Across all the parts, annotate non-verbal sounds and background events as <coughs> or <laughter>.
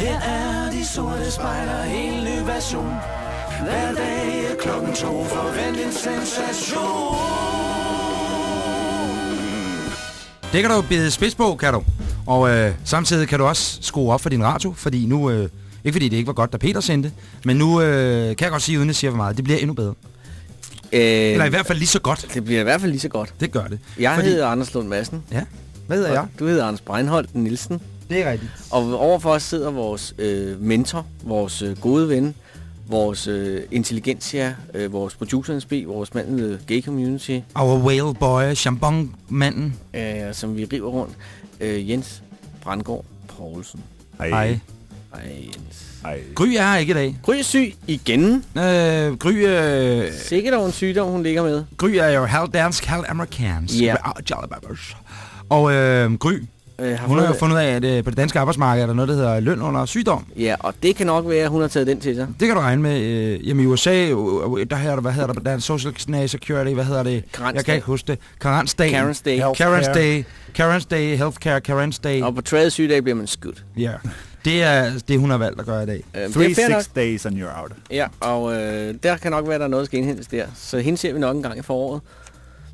Her er de sorte spejler, en ny version. Hver dag er klokken to, forvent en sensation. Det kan du bide spids på, kan du. Og øh, samtidig kan du også skrue op for din radio, fordi nu... Øh, ikke fordi det ikke var godt, da Peter sendte, men nu øh, kan jeg godt sige, uden at sige for meget, det bliver endnu bedre. Øh, Eller i hvert fald lige så godt. Det bliver i hvert fald lige så godt. Det gør det. Jeg fordi, hedder Anders Lund Madsen. Ja, hvad hedder jeg? Du hedder Anders Breinholt Nielsen. Det er rigtigt. Og overfor os sidder vores øh, mentor, vores øh, gode ven, vores øh, intelligentia, øh, vores producer SB, vores mand med gay community, Our whale boy, Chambon-manden. øh, som vi river rundt, øh, Jens Brandgaard Poulsen. Hej. Ej, Jens. Ej. Gry er her ikke i dag. Gry er syg igen. Øh, Gry, øh, Sikkert over en sygdom, hun ligger med. Gry er jo halv dansk, halv amerikansk. Ja. Babbers. Og øh, Gry, Øh, har hun har jo fundet ud af, at øh, på det danske arbejdsmarked er der noget, der hedder løn under sygdom. Ja, og det kan nok være, at hun har taget den til sig. Det kan du regne med. Øh, jamen i USA, øh, øh, der hedder der, hvad hedder der, der er Social Security, hvad hedder det? Karensdag. Jeg kan ikke huske det. Karens Day. Karen's Day. Karens Day. Karens Day, Healthcare, Karens Day. Og på tredje sygedag bliver man skudt. Ja. Det er det, hun har valgt at gøre i dag. Øh, det Three, er fair nok. six days and you're out. Ja, og øh, der kan nok være, at der er noget, der skal indhentes der. Så hende ser vi nok en gang i foråret.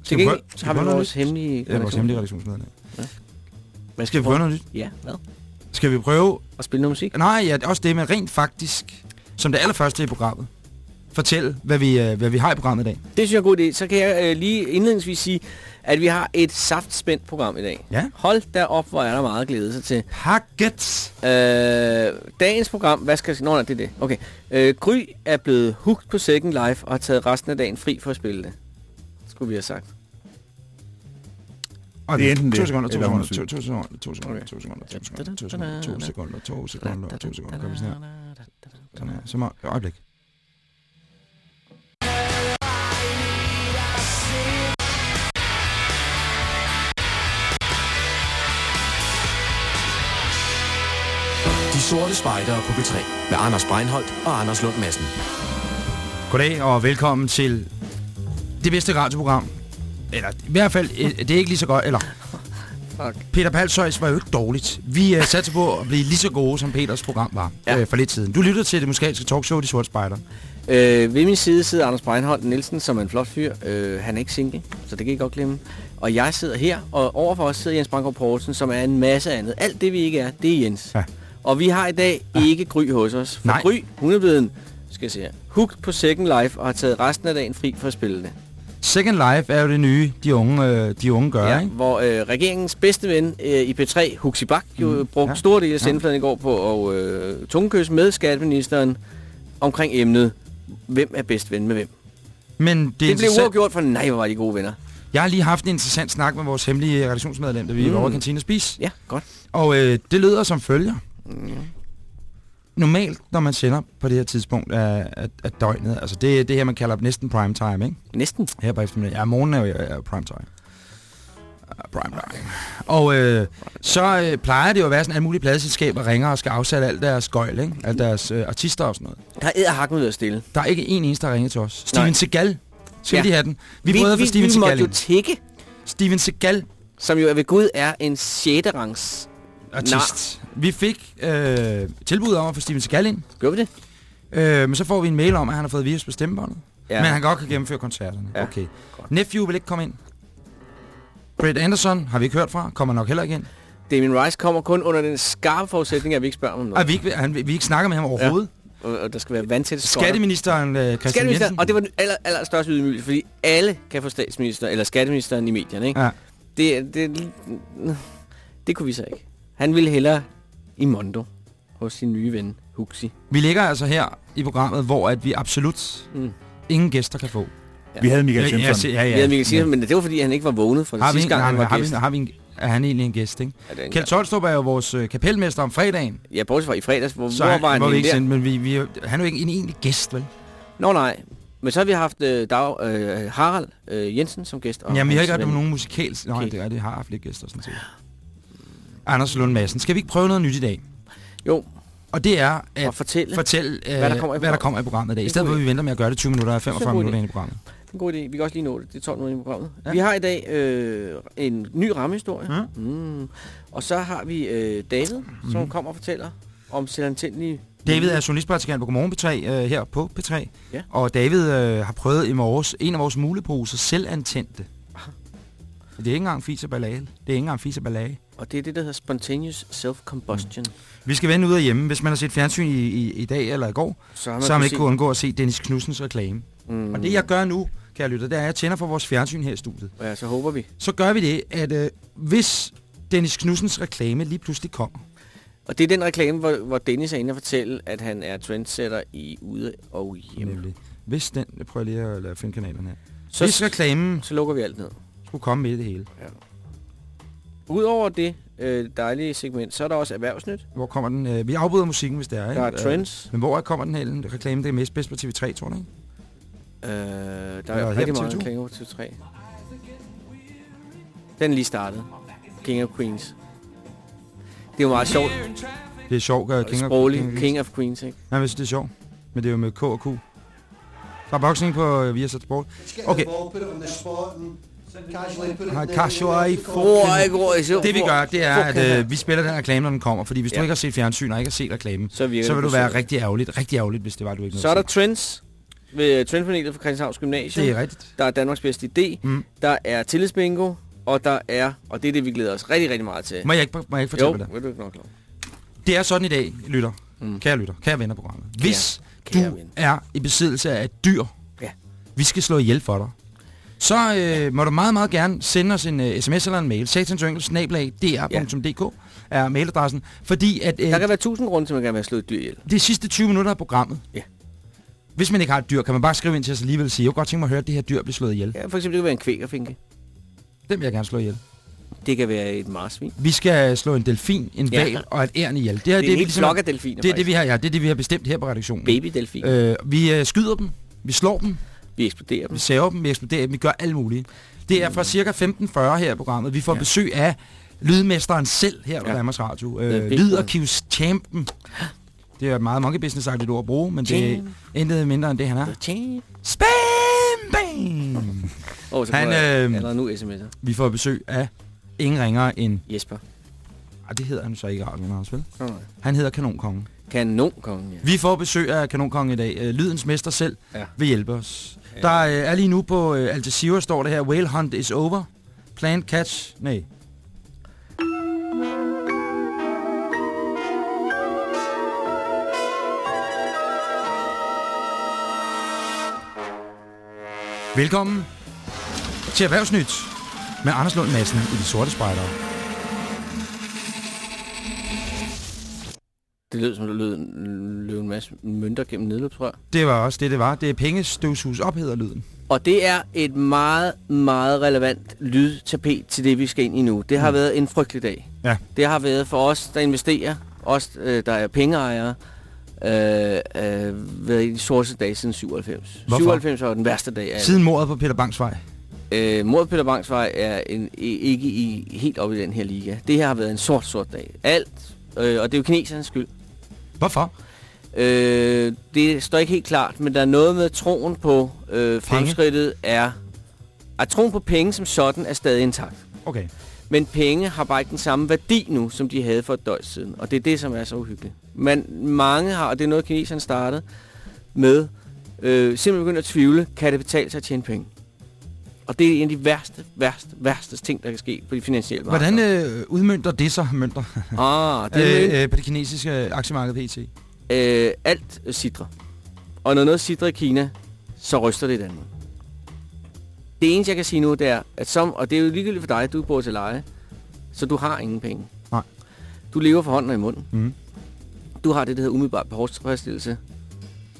Til gengæld så har vi vores hemmelige Det er vores hemmelige redaktionsmedlem. Hvad Skal vi prøve noget nyt? Ja, hvad? Skal vi prøve? Og spille noget musik? Nej, ja, det også det, men rent faktisk, som det allerførste i programmet, fortælle, hvad vi, øh, hvad vi har i programmet i dag. Det synes jeg er en god idé. Så kan jeg øh, lige indledningsvis sige, at vi har et saftspændt program i dag. Ja. Hold da op, hvor er der meget at glæde sig til. Packet! Øh, dagens program, hvad skal jeg sige? Nå, nej, det er det. Okay. Øh, Gry er blevet hooked på Second Life og har taget resten af dagen fri for at spille det. Skulle vi have sagt. Og Det er enten to det, sekunder, to sekunder, er to, syg. to sekunder, to sekunder, to sekunder, to sekunder, to sekunder, to sekunder, to sekunder, to sekunder, Gør vi sådan her. Sådan her. Så må, øjeblik. De sorte spejdere på B3 med Anders Breinholt og Anders Lund Madsen. Goddag og velkommen til det bedste radioprogram. Eller i hvert fald, øh, det er ikke lige så godt, eller... Fuck. Peter Palshøjs var jo ikke dårligt. Vi uh, satte på at blive lige så gode, som Peters program var Ja. ja. øh, for lidt siden. Du lyttede til det musikalske talkshow, De Sorte Spejder. Øh, ved min side sidder Anders Breinholt Nielsen, som er en flot fyr. Øh, han er ikke single, så det kan I godt glemme. Og jeg sidder her, og overfor os sidder Jens Brandgaard Poulsen, som er en masse andet. Alt det, vi ikke er, det er Jens. Ja. Og vi har i dag ikke Gry hos os. For Nej. Gry, hun er blevet, skal jeg se her, hooked på Second Life og har taget resten af dagen fri for at spille det. Second Life er jo det nye, de unge, øh, de unge gør, Ja, ikke? hvor øh, regeringens bedste ven øh, i P3, Huxi Bak, jo mm. brugte Ja. ja. stor del af sendefladen i går på at øh, tungekøs med skatteministeren omkring emnet, hvem er bedst ven med hvem. Men det, Det blev uafgjort, for nej, hvor var de gode venner. Jeg har lige haft en interessant snak med vores hemmelige redaktionsmedlem, da vi mm. var over i kantinen og spise. Ja, godt. Og øh, det lyder som følger. Mm. Normalt, når man sender på det her tidspunkt af, af, af døgnet, altså det er det her, man kalder næsten prime time, ikke? Næsten. Her på eftermiddag. Ja, morgenen er jo er jo prime time. Uh, prime time. Og øh, så øh, plejer det jo at være sådan, at alle mulige pladeselskaber ringer og skal afsætte alt deres gøjl, ikke? Alle deres øh, artister og sådan noget. Der er edderhakken ud at stille. Der er ikke en eneste, der ringer til os. Steven Nej. Segal. Skal Ja. vi lige have den? Vi, vi prøvede vi, Steven vi Segal måtte jo tække, Steven Segal som jo ved Gud er en 6. rangs. Artist. Vi fik øh, tilbud om at få Steven Segal ind. Gør vi det? Øh, men så får vi en mail om, at han har fået virus på stemmebåndet. Ja. Ja. Men han godt kan gennemføre koncerterne. Ja. Okay. Nephew vil ikke komme ind. Brett Anderson har vi ikke hørt fra. Kommer nok heller ikke ind. Damien Rice kommer kun under den skarpe forudsætning, at vi ikke spørger ham om noget. Og vi, ikke, han, vi ikke snakker med ham overhovedet. Og, og der skal være vandtætte skotter. Skatteministeren øh, Christian Skatteminister, Jensen. og det var den aller, aller største ydmygelse, fordi alle kan få statsminister, eller skatteministeren i medierne, ikke? Ja. Det, det, det kunne vi så ikke. Han ville hellere i Mondo hos sin nye ven, Huxi. Vi ligger altså her i programmet, hvor at vi absolut Mm. ingen gæster kan få. Vi havde Michael Ja, ja, Simpson. ja, Ja, ja. ja, Michael siger, men det var fordi, han ikke var vågnet fra Har vi, sidste en, gang, han har, var har, gæst. vi, har vi en, er han egentlig en gæst, ikke? Ja, er Kjeld. Tolstrup er jo vores øh, kapelmester om fredagen. Ja, bortset fra i fredags, hvor, Så hvor han, var han hvor vi ikke der? sendte, men vi, vi, han er jo ikke en egentlig gæst, vel? Nå nej, men så har vi haft øh, Dag, øh, Harald øh, Jensen som gæst. og Jamen, vi har ikke ven. nogen musikals... Nej, Okay. det er det har haft lidt gæster, sådan set. Anders Lund Madsen. Skal vi ikke prøve noget nyt i dag? Jo, Og det er at og fortælle. fortælle, øh, Hvad der kommer i hvad der programmet. kommer i programmet i dag. I Det er stedet for, at vi venter med at gøre det 20 minutter og 45 god minutter ind i programmet. En god idé. Vi kan også lige nå det. Det er 12 minutter i programmet. Ja. Ja. Vi har i dag øh, en ny rammehistorie. Mm. Mm. Og så har vi øh, David, som kommer og fortæller om selvantændelige... David er journalistpraktikant på Godmorgen P3 øh, her på P3. Ja. Og David øh, har prøvet i morges en af vores muleposer selvantændte. Det er ikke engang fis og. Det er ikke engang fis og. Og det er det, der hedder spontaneous self-combustion. Mm. Vi skal vende ud af hjemme. Hvis man har set fjernsyn i, i, i dag eller i går, Så har så har man kunnet ikke se- kunne undgå at se Dennis Knudsens reklame. Mm. Og det jeg gør nu, kære lytter, det er, at jeg tænder for vores fjernsyn her i studiet. Ja, så håber vi. Så gør vi det, at øh, hvis Dennis Knudsens reklame lige pludselig kommer, Og det er den reklame, hvor, hvor Dennis er inde og fortælle, at han er trendsetter i ude og hjemme. nemlig. Hvis den, jeg prøver lige at lade finde kanalen her. Så, Hvis reklamen så lukker vi alt ned. skulle komme med det hele, Udover det øh, dejlige segment, så er der også erhvervsnyt. hvor kommer den? Øh, vi afbryder musikken, hvis det er. Der er ikke? trends. Øh, men hvor kommer den her reklame? Det er mest bedst på TV3, tror ikke? Øh, der Eller er her rigtig meget TV2. reklame på TV3. Den er lige startet. King of Queens. Det er jo meget sjovt. Det er sjovt, uh, King, Sproglig. of, King, King of Queens, ikke? Nej, hvis det er sjovt. Men det er jo med K og Q. Der er boksning på uh, Viasat Sport. Okay. Nej, casual for Det vi gør, det er, at øh, vi spiller den reklame, når den kommer. Fordi hvis du Ja. ikke har set fjernsyn og ikke har set reklamen, Så, så vil du være rigtig ærgerligt. Rigtig ærgerligt, hvis det var, du ikke Så er der at trends ved trendpanelet for Christianshavns Gymnasium. Det er rigtigt. Der er Danmarks bedste idé. Mm. Der er tillidsbingo. Og der er, og det er det, vi glæder os rigtig, rigtig meget til. Må jeg ikke, må jeg ikke fortælle jo, dig det? vil du ikke nok lov. Det er sådan i dag, lytter. Mm. Kære lytter, kære venner på programmet. Hvis kære du ven. er i besiddelse af et dyr, Ja. vi skal slå ihjel for dig, så øh, må du meget, meget gerne sende os en uh, sms eller en mail. satansyngel.dr.dk er mailadressen. Fordi at øh, Der kan være tusind grunde til, at man gerne vil have slået et dyr ihjel. de sidste 20 minutter af programmet, Ja. hvis man ikke har et dyr, kan man bare skrive ind til os alligevel og sige, jeg kunne godt tænke mig at høre, at det her dyr bliver slået ihjel. Ja, for eksempel, det kan være en kvækerfinke. Den vil jeg gerne slå ihjel. Det kan være et marsvin. Vi skal slå en delfin, en Ja. val og et æren ihjel. Det, er, Det er det, en vi ligesom, flok af delfiner, det er det, vi har, ja, det er det, vi har bestemt her på redaktionen. Babydelfin. Øh, vi øh, skyder dem, vi slår dem, Vi eksploderer dem. vi saver dem, vi eksploderer dem, vi gør alt muligt. Det er fra cirka 15.40 her i programmet. Vi får ja. Besøg af lydmesteren selv her på Ja. Danmarks Radio. Øh, Lydarkivs champion. Det er et meget monkey business sagt ord at bruge, men det er intet mindre end det, han er. Spam! Bam! Oh, så Han, jeg øh, nu sms'er. Vi får besøg af ingen ringere end... Jesper. Ej, det hedder han så ikke i radioen, Anders, vel? Oh, nej. Han hedder Kanonkongen. Kanonkongen, ja. Vi får besøg af Kanonkongen i dag. Øh, Lydens mester selv Ja. vil hjælpe os. Der øh, er lige nu på øh, Al Jazeera, står det her, Whale Hunt is over. Plan catch. Nej. Velkommen til Erhvervsnyt med Anders Lund Madsen i De Sorte Spejdere. Det lød som, der lød, lød en masse mønter gennem nedløbsrør. Det var også det, det var. Det er pengestøvshus op, hedder lyden. Og det er et meget, meget relevant lydtapet til det, vi skal ind i nu. Det har mm. været en frygtelig dag. Ja. Det har været for os, der investerer, os, øh, der er pengeejere, øh, øh, været i de sorteste dage siden 97. Hvorfor? 97 var den værste dag af. Siden mordet på Peter Bangs vej. Øh, Mord Peter Bangs vej er en, ikke i, helt oppe i den her liga. Det her har været en sort, sort dag. Alt. Øh, og det er jo kinesernes skyld. Hvorfor? Øh, det står ikke helt klart, men der er noget med troen på øh, fremskridtet er... At troen på penge som sådan er stadig intakt. Okay. Men penge har bare ikke den samme værdi nu, som de havde for et døgn siden. Og det er det, som er så uhyggeligt. Men mange har, og det er noget, kineserne startede med, øh, simpelthen begyndt at tvivle, kan det betale sig at tjene penge? Og det er en af de værste, værste, værste ting, der kan ske på de finansielle markeder. Hvordan øh, udmønter det sig, mønter, Ah, det er øh, øh, på det kinesiske aktiemarked PT? øh, alt sidder. Og når noget sidder i Kina, så ryster det i Danmark. Det eneste, jeg kan sige nu, det er, at som, og det er jo ligegyldigt for dig, du bor til leje, så du har ingen penge. Nej. Du lever for hånden og i munden. Mm. Du har det, der hedder umiddelbart behovstilfredsstillelse.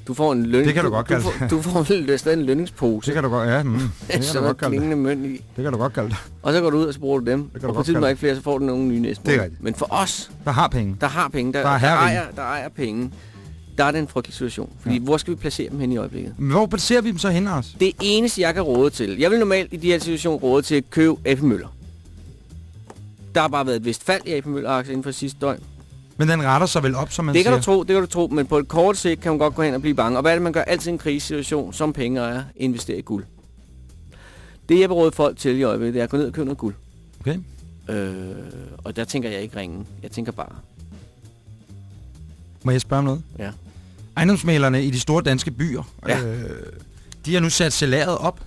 Du får en løn... Det kan du godt du, kalde får, du får en- stadig en lønningspose. Det kan du godt, ja. Mm. <laughs> Det kan du godt kalde det. mønt i. Det kan du godt kalde det. Og så går du ud, og så bruger du dem. kan du og på godt kalde ikke flere, så får du nogle nye næste Det er rigtigt. Men for os, Der har penge. der har penge, der, Der er der, ejer, der ejer penge, der er det en frygtelig situation. Fordi Ja. hvor skal vi placere dem hen i øjeblikket? Men hvor placerer vi dem så hen, os? Det eneste, jeg kan råde til. Jeg vil normalt i de her situationer råde til at købe AP Møller. Der har bare været et vist fald i AP Møller aktier inden for sidste døgn. Men den retter sig vel op, som man Det kan siger. du tro, det kan du tro, men på et kort sigt kan man godt gå hen og blive bange. Og hvad er det, man gør altid i en krisesituation som pengeejer? Investere i guld. Det, jeg råde folk til i øjeblikket, det er at gå ned og købe noget guld. Okay. Øh, og der tænker jeg ikke ringen. Jeg tænker bare Må jeg spørge om noget? Ja. Ejendomsmalerne i de store danske byer, Ja. øh, de har nu sat salæret op,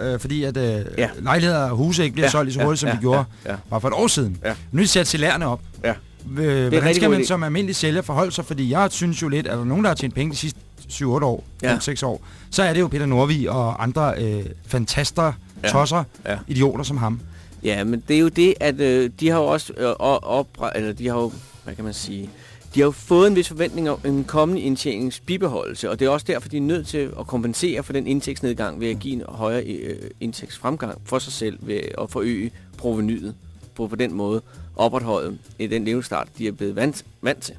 øh, fordi at øh, Ja. lejligheder og huse ikke bliver Ja, solgt lige så ja, hurtigt, som ja, de gjorde ja, ja. bare for et år siden. Ja. Nu har de sat salærerne op. Ja. Øh, Hvordan skal man som almindelig sælger forholde sig? Fordi jeg synes jo lidt, at der er nogen, der har tjent penge de sidste 7-8 år, Ja. 5-6 år, så er det jo Peter Norvig og andre øh, fantaster, Ja. tosser, Ja. idioter som ham. Ja, men det er jo det, at øh, de har jo også øh, op, eller de har jo, hvad kan man sige, de har jo fået en vis forventning om en kommende indtjeningsbibeholdelse, og det er også derfor, de er nødt til at kompensere for den indtægtsnedgang ved at give en højere øh, indtægtsfremgang for sig selv ved at forøge provenyet på, på den måde opretholde i den levestart, de er blevet vant, vant til.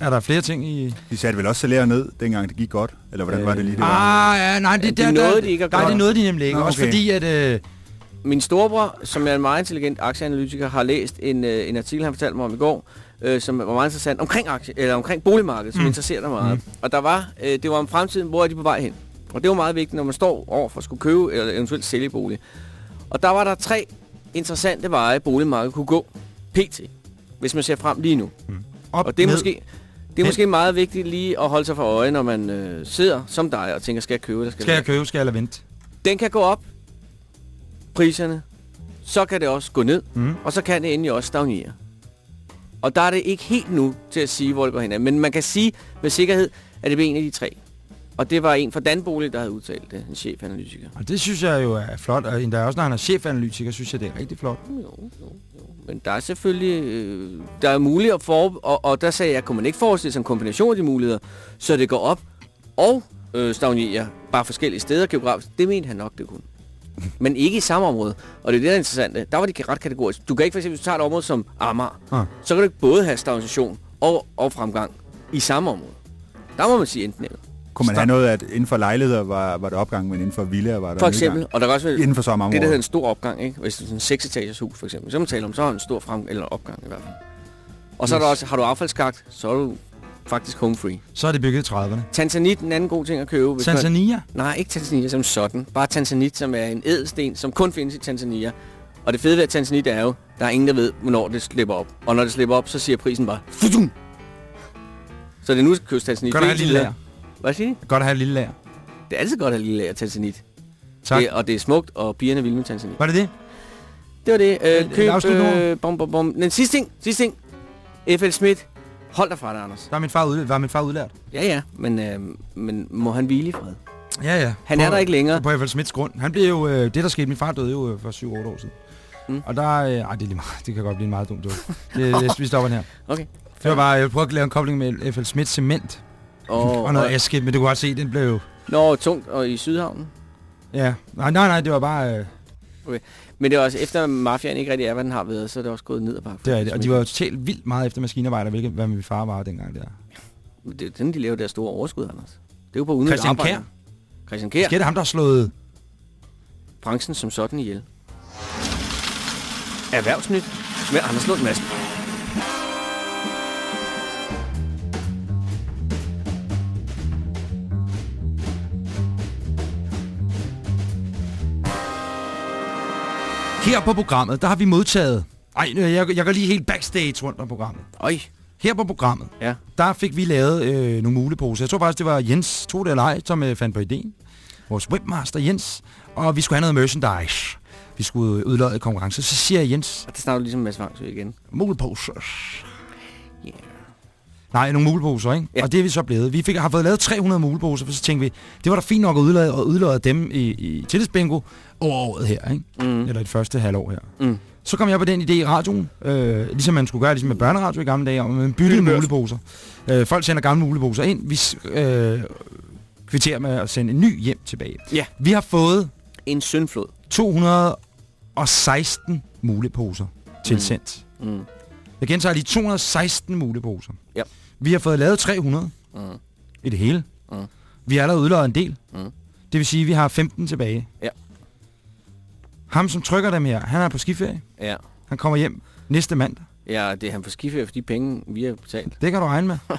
Er der flere ting i... De satte vel også salæret ned, dengang det gik godt? Eller hvordan var det lige, det var? Ah, ja, nej, det, Ja, det der, nåede der, de ikke at Nej, gøre. det nåede de nemlig ikke. Nå, Også okay. fordi, at... Øh, Min storebror, som er en meget intelligent aktieanalytiker, har læst en, øh, en artikel, han fortalte mig om i går, øh, som var meget interessant omkring, aktie, eller omkring boligmarkedet, som Mm. mm. interesserer dig meget. Mm. Og der var, øh, det var om fremtiden, hvor er de på vej hen. Og det var meget vigtigt, når man står over for at skulle købe eller eventuelt sælge bolig. Og der var der tre interessante veje, boligmarkedet kunne gå. PT, hvis man ser frem lige nu. op, Og det er ned. måske... Det er måske meget vigtigt lige at holde sig for øje, når man øh, sidder som dig og tænker, skal jeg købe eller skal, Skal jeg jeg købe, skal jeg vente? Den kan gå op, priserne, så kan det også gå ned, Mm. og så kan det endelig også stagnere. Og der er det ikke helt nu til at sige, hvor det går hen. Men man kan sige med sikkerhed, at det bliver en af de tre. Og det var en fra Danbolig, der havde udtalt det, en chefanalytiker. Og det synes jeg jo er flot, og endda også når han er chefanalytiker, synes jeg, det er rigtig flot. Jo, jo. Men der er selvfølgelig, øh, der er muligt at for, og, og der sagde jeg, kunne man ikke forestille sig en kombination af de muligheder, så det går op og øh, stagnerer bare forskellige steder geografisk. Det mente han nok, det kunne. Men ikke i samme område. Og det er det, der er interessant. Der var de ret kategorisk. Du kan ikke for eksempel, hvis du tager et område som Amager, Ah. så kan du ikke både have stagnation og, og fremgang i samme område. Der må man sige enten eller. Kunne man Stop. have noget, at inden for lejligheder var, var der opgang, men inden for villaer var der For nedgang? eksempel, og der kan også være Inden for samme det, der hedder en stor opgang, ikke? Hvis det er sådan en seksetages hus, for eksempel, så man taler om, så har en stor frem eller opgang i hvert fald. Og så er der Yes. også, har du affaldskagt, så er du faktisk home free. Så er det bygget i 30'erne. Tanzanit, en anden god ting at købe. Hvis man, Tanzania? nej, ikke Tanzanit som sådan. Bare Tanzanit, som er en ædelsten, som kun findes i Tanzania. Og det fede ved at Tanzanit er jo, der er ingen, der ved, hvornår det slipper op. Og når det slipper op, så siger prisen bare... Fudum! Så det er nu, skal købes Tanzanit. At have et lille lager. Hvad siger de? Godt at have et lille lager. Det er altid godt at have et lille lager Tanzanit. Tak. Det, og det er smukt, og pigerne vil med Tanzanit. Var det det? Det var det. Øh, Øh, køb, øh, bom, bom, bom. Den sidste ting, sidste ting. F.L. Schmidt. Hold dig fra det, Anders. Der er min far, ud, var min far udlært. Ja, ja, men, øh, men må han hvile i fred? Ja, ja. Han er der ikke længere. På F.L. Smiths grund. Han blev jo... Øh, det, der skete, min far døde jo øh, for 7-8 år siden. Mm. Og der... Øh, ej, det er lige meget. Det kan godt blive en meget dum joke. det, <laughs> det, vi stopper den her. Okay. Det var bare... Jeg prøvede at lave en kobling med F.L. Smiths cement. Og, og noget aske, men du kunne godt se, den blev... Nå, tungt og i Sydhavnen. Ja. Nej, nej, nej, det var bare... Øh, Men det er også, efter mafiaen ikke rigtig er, hvad den har været, så er det også gået ned ad bakke. det er det. Og de var jo totalt vildt meget efter maskinarbejder, hvilket hvad min far var dengang der. Det er den, de laver der store overskud, Anders. Det er jo på uden Christian Kjær. Christian Kjær. Skal det ham, der har slået... Branchen som sådan ihjel. Erhvervsnyt med Anders Lund Madsen. Her på programmet, der har vi modtaget... Ej, jeg, jeg går lige helt backstage rundt om programmet. Øj. Her på programmet, Ja. der fik vi lavet øh, nogle muleposer. Jeg tror faktisk, det var Jens, to det eller ej, som øh, fandt på ideen. Vores webmaster Jens. Og vi skulle have noget merchandise. Vi skulle udløje konkurrence. Så siger Jens, Og det snakker ligesom Mads Vangsø igen. muleposer. Nej, nogle muleposer, ikke? Ja. Og det er vi så blevet. Vi fik, har fået lavet 300 muleposer, for så tænkte vi, det var da fint nok at udlade, og udlade dem i, i tillidsbingo over året her, ikke? Mm. Eller det første halvår her. Mm. Så kom jeg på den idé i radioen, øh, ligesom man skulle gøre ligesom med børneradio i gamle dage, om man byttede Byttebørs. muleposer. Øh, folk sender gamle muleposer ind, vi øh, kvitterer med at sende en ny hjem tilbage. Ja. Vi har fået En syndflod. 216 muleposer tilsendt. Mm. Mm. Jeg gentager lige 216 muleposer. Vi har fået lavet 300 Mm. i det hele. Mm. Vi har allerede udløjet en del. Mm. Det vil sige, at vi har 15 tilbage. Ja. Ham, som trykker dem her, han er på skiferie. Ja. Han kommer hjem næste mandag. Ja, det er han for skiferie for de penge, vi har betalt. Det kan du regne med. <laughs>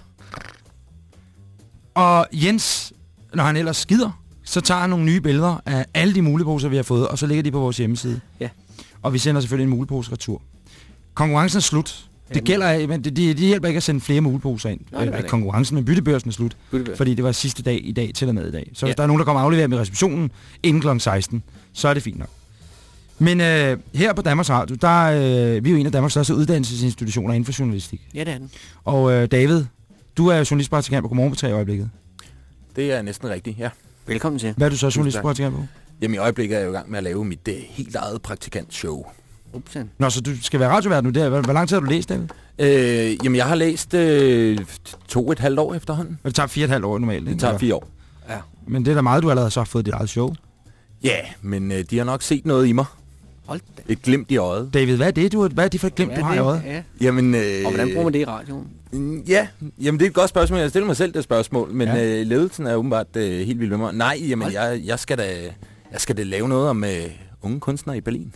og Jens, når han ellers skider, så tager han nogle nye billeder af alle de muleposer, vi har fået, og så lægger de på vores hjemmeside. Ja. Og vi sender selvfølgelig en mulepose retur. Konkurrencen er slut. Det gælder men det, det, det hjælper ikke at sende flere muleposer ind. Nej, det det ikke. konkurrencen med byttebørsen er slut, Byttebør. fordi det var sidste dag i dag til og med i dag. Så hvis Ja. der er nogen, der kommer og afleverer med receptionen inden kl. 16, så er det fint nok. Men øh, her på Danmarks Radio, der øh, vi er jo en af Danmarks største uddannelsesinstitutioner inden for journalistik. Ja, det er den. Og øh, David, du er journalistpraktikant på Godmorgen på 3 i øjeblikket. Det er næsten rigtigt, ja. Velkommen til. Hvad er du så journalistpraktikant på? Jamen i øjeblikket er jeg jo i gang med at lave mit uh, helt eget praktikantshow. Upsan. Nå, så du skal være radiovært nu. Der. Hvor, hvor lang tid har du læst, David? Øh, jamen jeg har læst øh, to et halvt år efterhånden. Det tager fire et halvt år normalt. Det tager Eller- fire år. Ja. Men det er da meget, du allerede så har fået dit eget show. Ja, men øh, de har nok set noget i mig. Hold da. Et glimt i øjet. David, hvad er det, du, hvad er det for et glimt, du har i øjet? Ja. Jamen, øh, Og hvordan bruger man det i radioen? Mm, Ja, jamen det er et godt spørgsmål. Jeg stiller mig selv det spørgsmål, men Ja. ja. øh, ledelsen er åbenbart øh, helt vild med mig. Nej, jamen Hold. jeg, jeg, skal da, jeg skal da lave noget om øh, unge kunstnere i Berlin.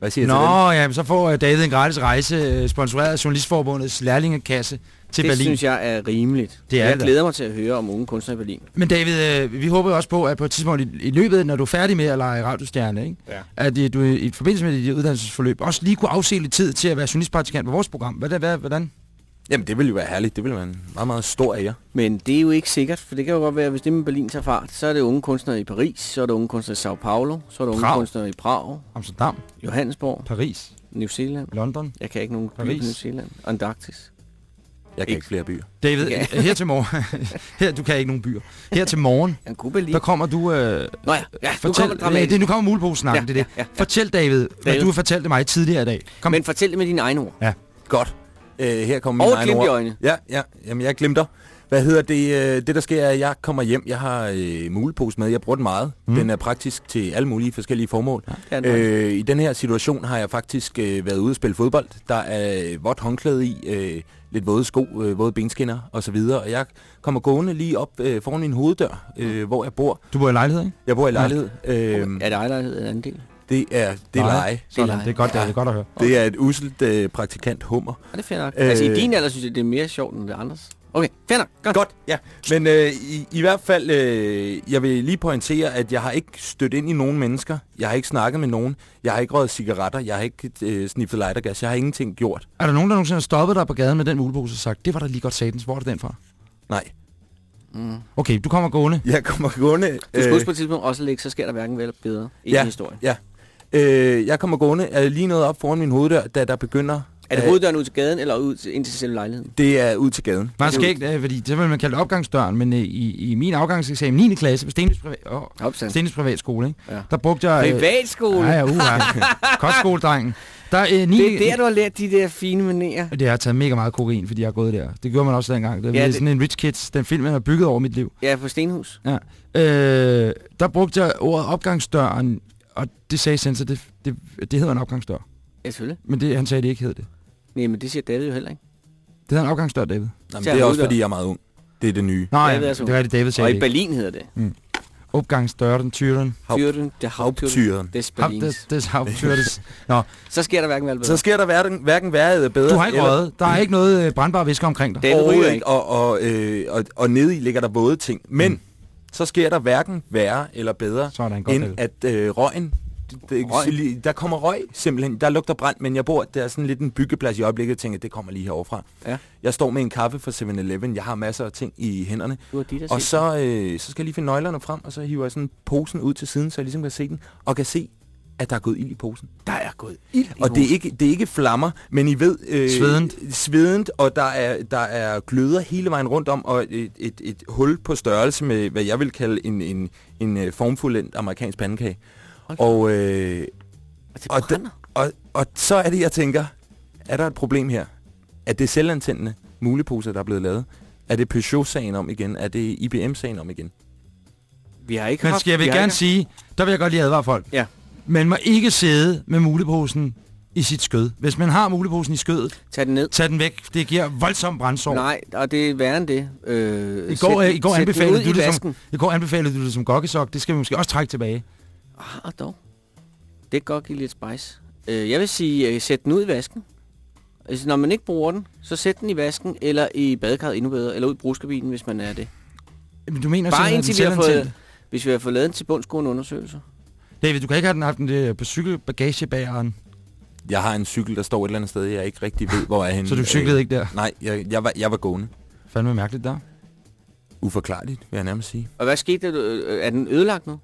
Hvad siger Nå, ja, så får øh, David en gratis rejse, øh, sponsoreret af Journalistforbundets lærlingekasse til det Berlin. synes jeg er rimeligt. Det er jeg det glæder mig til at høre om unge kunstnere i Berlin. Men David, øh, vi håber jo også på, at på et tidspunkt i, i løbet, når du er færdig med at lege radiostjerne, ikke? Ja. at du i forbindelse med dit uddannelsesforløb også lige kunne afse lidt tid til at være journalistpraktikant på vores program. Hvad, hvad, hvordan? Jamen det ville jo være herligt. Det ville være en meget, meget stor ære. Men det er jo ikke sikkert, for det kan jo godt være, at hvis det med Berlin tager fart, så er det unge kunstnere i Paris, så er det unge kunstnere i Sao Paulo, så er det unge Prag. kunstnere i Prag, Amsterdam, Johannesborg, Paris, New Zealand. London. Jeg kan ikke nogen Paris. New Zealand. Antarktis. Jeg kan Ikke. ikke flere byer. David, Ja. øh, <laughs> her til morgen, <laughs> her, du kan ikke nogen byer. Her til morgen, der kommer du... Øh, Nå ja, ja nu fortæl, kommer det dramatisk. ja, det, nu kommer muleposesnakken, Ja, det er det. ja, ja, ja. Fortæl David, hvad David. du fortalte mig tidligere i dag. Kom. Men fortæl det med dine egne ord. Godt. Øh, her kommer Og mine et egne glimt i ord. øjnene. Ja, ja. Jamen, jeg glemte Hvad hedder det? øh, Det, der sker, er, at jeg kommer hjem. Jeg har øh, mulepose med. Jeg bruger den meget. Mm. Mm. Den er praktisk til alle mulige forskellige formål. Er den. Øh, I den her situation har jeg faktisk øh, været ude og spille fodbold. Der er vådt håndklæde i, øh, lidt våde sko, øh, våde benskinner osv. Og jeg kommer gående lige op øh, foran min hoveddør, øh, hvor jeg bor. Du bor i lejlighed, ikke? Jeg bor i lejlighed. Øh, Er det ejerlejlighed en anden del? Det er, det er Nej. leje. Sådan, leje. det er godt, ja. det er godt at høre. Det er et uselt øh, praktikant hummer. Er det fair nok? Øh. Altså i din alder synes jeg, det er mere sjovt end det andres. Okay, fair nok. Godt. Godt, ja. Men øh, i, i hvert fald, øh, jeg vil lige pointere, at jeg har ikke stødt ind i nogen mennesker. Jeg har ikke snakket med nogen. Jeg har ikke røget cigaretter. Jeg har ikke øh, sniffet lightergas. Jeg har ingenting gjort. Er der nogen, der nogensinde har stoppet dig på gaden med den mulepose og sagt, det var da lige godt satans, hvor er det den fra? Nej. Mm. Okay, du kommer gående. Jeg kommer gående... Du skal huske på et tidspunkt også lægge, så sker der hverken vel eller bedre i Ja. ja. historien. Ja. Øh, jeg kommer gående er lige noget op foran min hoveddør, da der begynder... Er det øh, hoveddøren ud til gaden, eller ud til, ind til selve lejligheden? Det er ud til gaden. Man skal ikke, øh, fordi det vil man kalde opgangsdøren, men øh, i, i min afgangseksamen 9. klasse på Stenløs Privat, oh. Stenløs Privatskole, ikke? Ja. der brugte jeg... Privatskole. Ja, ja, uha. <laughs> Kostskoledrengen. Der, øh, 9. Det er der, du har lært de der fine manerer. Det har taget mega meget kokain, fordi jeg har gået der. Det gjorde man også dengang. Det, Ja, ja, det det- er sådan en Rich Kids, den film, jeg har bygget over mit liv. Ja, på Stenhus. Ja. Øh, der brugte jeg ordet opgangsdøren, og det sagde sensor, det, det, det hedder en opgangsdør. Ja, selvfølgelig. Men det, han sagde, det ikke hed det. Nej, men det siger David jo heller ikke. Det hedder en opgangsdør, David. Jamen, det er også, fordi jeg er meget ung. Det er det nye. Nej, David er det er rigtigt, David sagde Og det i. Berlin hedder det. Opgangsdøren, tyren. Haupt- Fyrten, der Haupttüren Haupttyren. des Berlins. det, det, Haupttürtes. Nå, <laughs> Så sker der hverken vel eller Så bedre. sker der hverken, hverken værre eller bedre. du har ikke eller- røget. Der er ikke noget øh, brandbar væske omkring dig. Ryger Overhovedet ikke. Og, og, øh, og, og nede i ligger der våde ting. Men mm. Så sker der hverken værre eller bedre, Så der en godt end David. at øh, røgen... Det, Røg? Der kommer røg simpelthen. Der lugter brand, men jeg bor... Der er sådan lidt en byggeplads i øjeblikket, og tænker, det kommer lige heroverfra. Ja. Jeg står med en kaffe fra 7-Eleven. Jeg har masser af ting i hænderne. Du dit Og så, øh, så skal jeg lige finde nøglerne frem, og så hiver jeg sådan posen ud til siden, så jeg ligesom kan se den, og kan se, at der er gået ild i posen. Der er gået ild i Og det er, ikke, det er ikke flammer, men I ved... Øh, Svedent. Svedent, og der er, der er gløder hele vejen rundt om, og et, et, et hul på størrelse med, hvad jeg vil kalde en, en, en øh, formfuldendt amerikansk pandekage. Og, øh, Og det og, og, og så er det, jeg tænker, er der et problem her? Er det selvantændende muleposer, der er blevet lavet? Er det Peugeot-sagen om igen? Er det IBM-sagen om igen? Vi har ikke Men haft... skal jeg vil gerne ikke- sige, der vil jeg godt lige advare folk. Ja. Man må ikke sidde med muleposen i sit skød. Hvis man har muleposen i skødet, Tag den ned. tag den væk. Det giver voldsom brændsår. Nej, og det er værre end det. Øh, I går, sæt- øh, i går sæt anbefalede du det som-. I går anbefalede du det som gokkesok. Det skal vi måske også trække tilbage. Ah, dog. Det kan godt give lidt spice. Øh, jeg vil sige, øh, sæt den ud i vasken. Altså, når man ikke bruger den, så sæt den i vasken, eller i badekarret endnu bedre, eller ud i brugskabinen, hvis man er det. Men du mener Bare indtil vi har fået, hvis vi har fået lavet en til bundsgående undersøgelse. David, du kan ikke have den haft den der på cykelbagagebæreren. jeg har en cykel, der står et eller andet sted, jeg ikke rigtig ved, hvor er <laughs> henne. Så du cyklede Øh, ikke der? Nej, jeg, jeg, var, jeg var gående. Fandme mærkeligt der. Uforklarligt, vil jeg nærmest sige. Og hvad skete der? Øh, Er den ødelagt nu?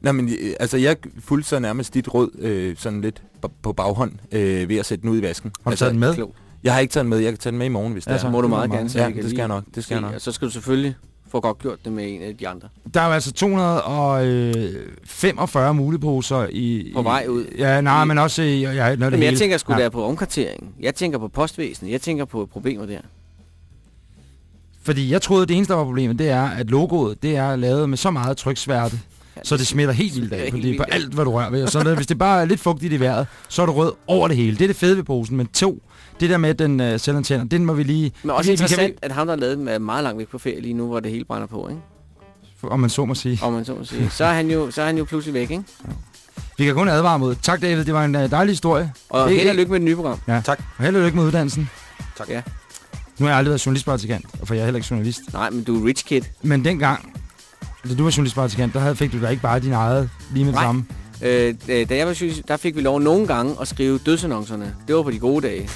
Nej, men øh, altså, jeg fulgte så nærmest dit råd øh, sådan lidt på- baghånd øh, ved at sætte den ud i vasken. Har du altså, taget den med? Klog. Jeg har ikke taget den med. Jeg kan tage den med i morgen, hvis det Altså, er. må du det meget må gerne, meget. så Ja, det skal jeg nok. Det skal jeg nok. Og så skal du selvfølgelig få godt gjort det med en af de andre. Der er jo altså 245 muleposer i... På vej ud. Ja, nej, I- men også i... Ja, noget af det Men jeg hele. tænker sgu ja. der på omkarteringen. Jeg tænker på postvæsenet. Jeg tænker på problemer der. Fordi jeg troede, det eneste, der var problemet, det er, at logoet, det er lavet med så meget tryksværte, så det smitter helt vildt af på, det, på alt, hvad du rører ved. Og så er det, hvis det bare er lidt fugtigt i vejret, så er det rød over det hele. Det er det fede ved posen. Men to, det der med den uh, selvantænder, den må vi lige... Men også vi, vi kan interessant, at ham, der har lavet den, er meget langt væk på ferie lige nu, hvor det hele brænder på, ikke? Om man så må sige. Om man så må sige. Så er han jo, så er han jo pludselig væk, ikke? Vi kan kun advare mod. Tak, David. Det var en uh, dejlig historie. Og Ikke- held og lykke med det nye program. Ja. Tak. Og held og lykke med uddannelsen. Tak. Ja. Nu har jeg aldrig været journalistpraktikant, for jeg er heller ikke journalist. Nej, men du er rich kid. Men dengang, da du var journalistpraktikant, der havde, fik du da ikke bare din eget lige med det Nej. samme. Øh, da da jeg var syg, der fik vi lov nogle gange at skrive dødsannoncerne. Det var på de gode dage.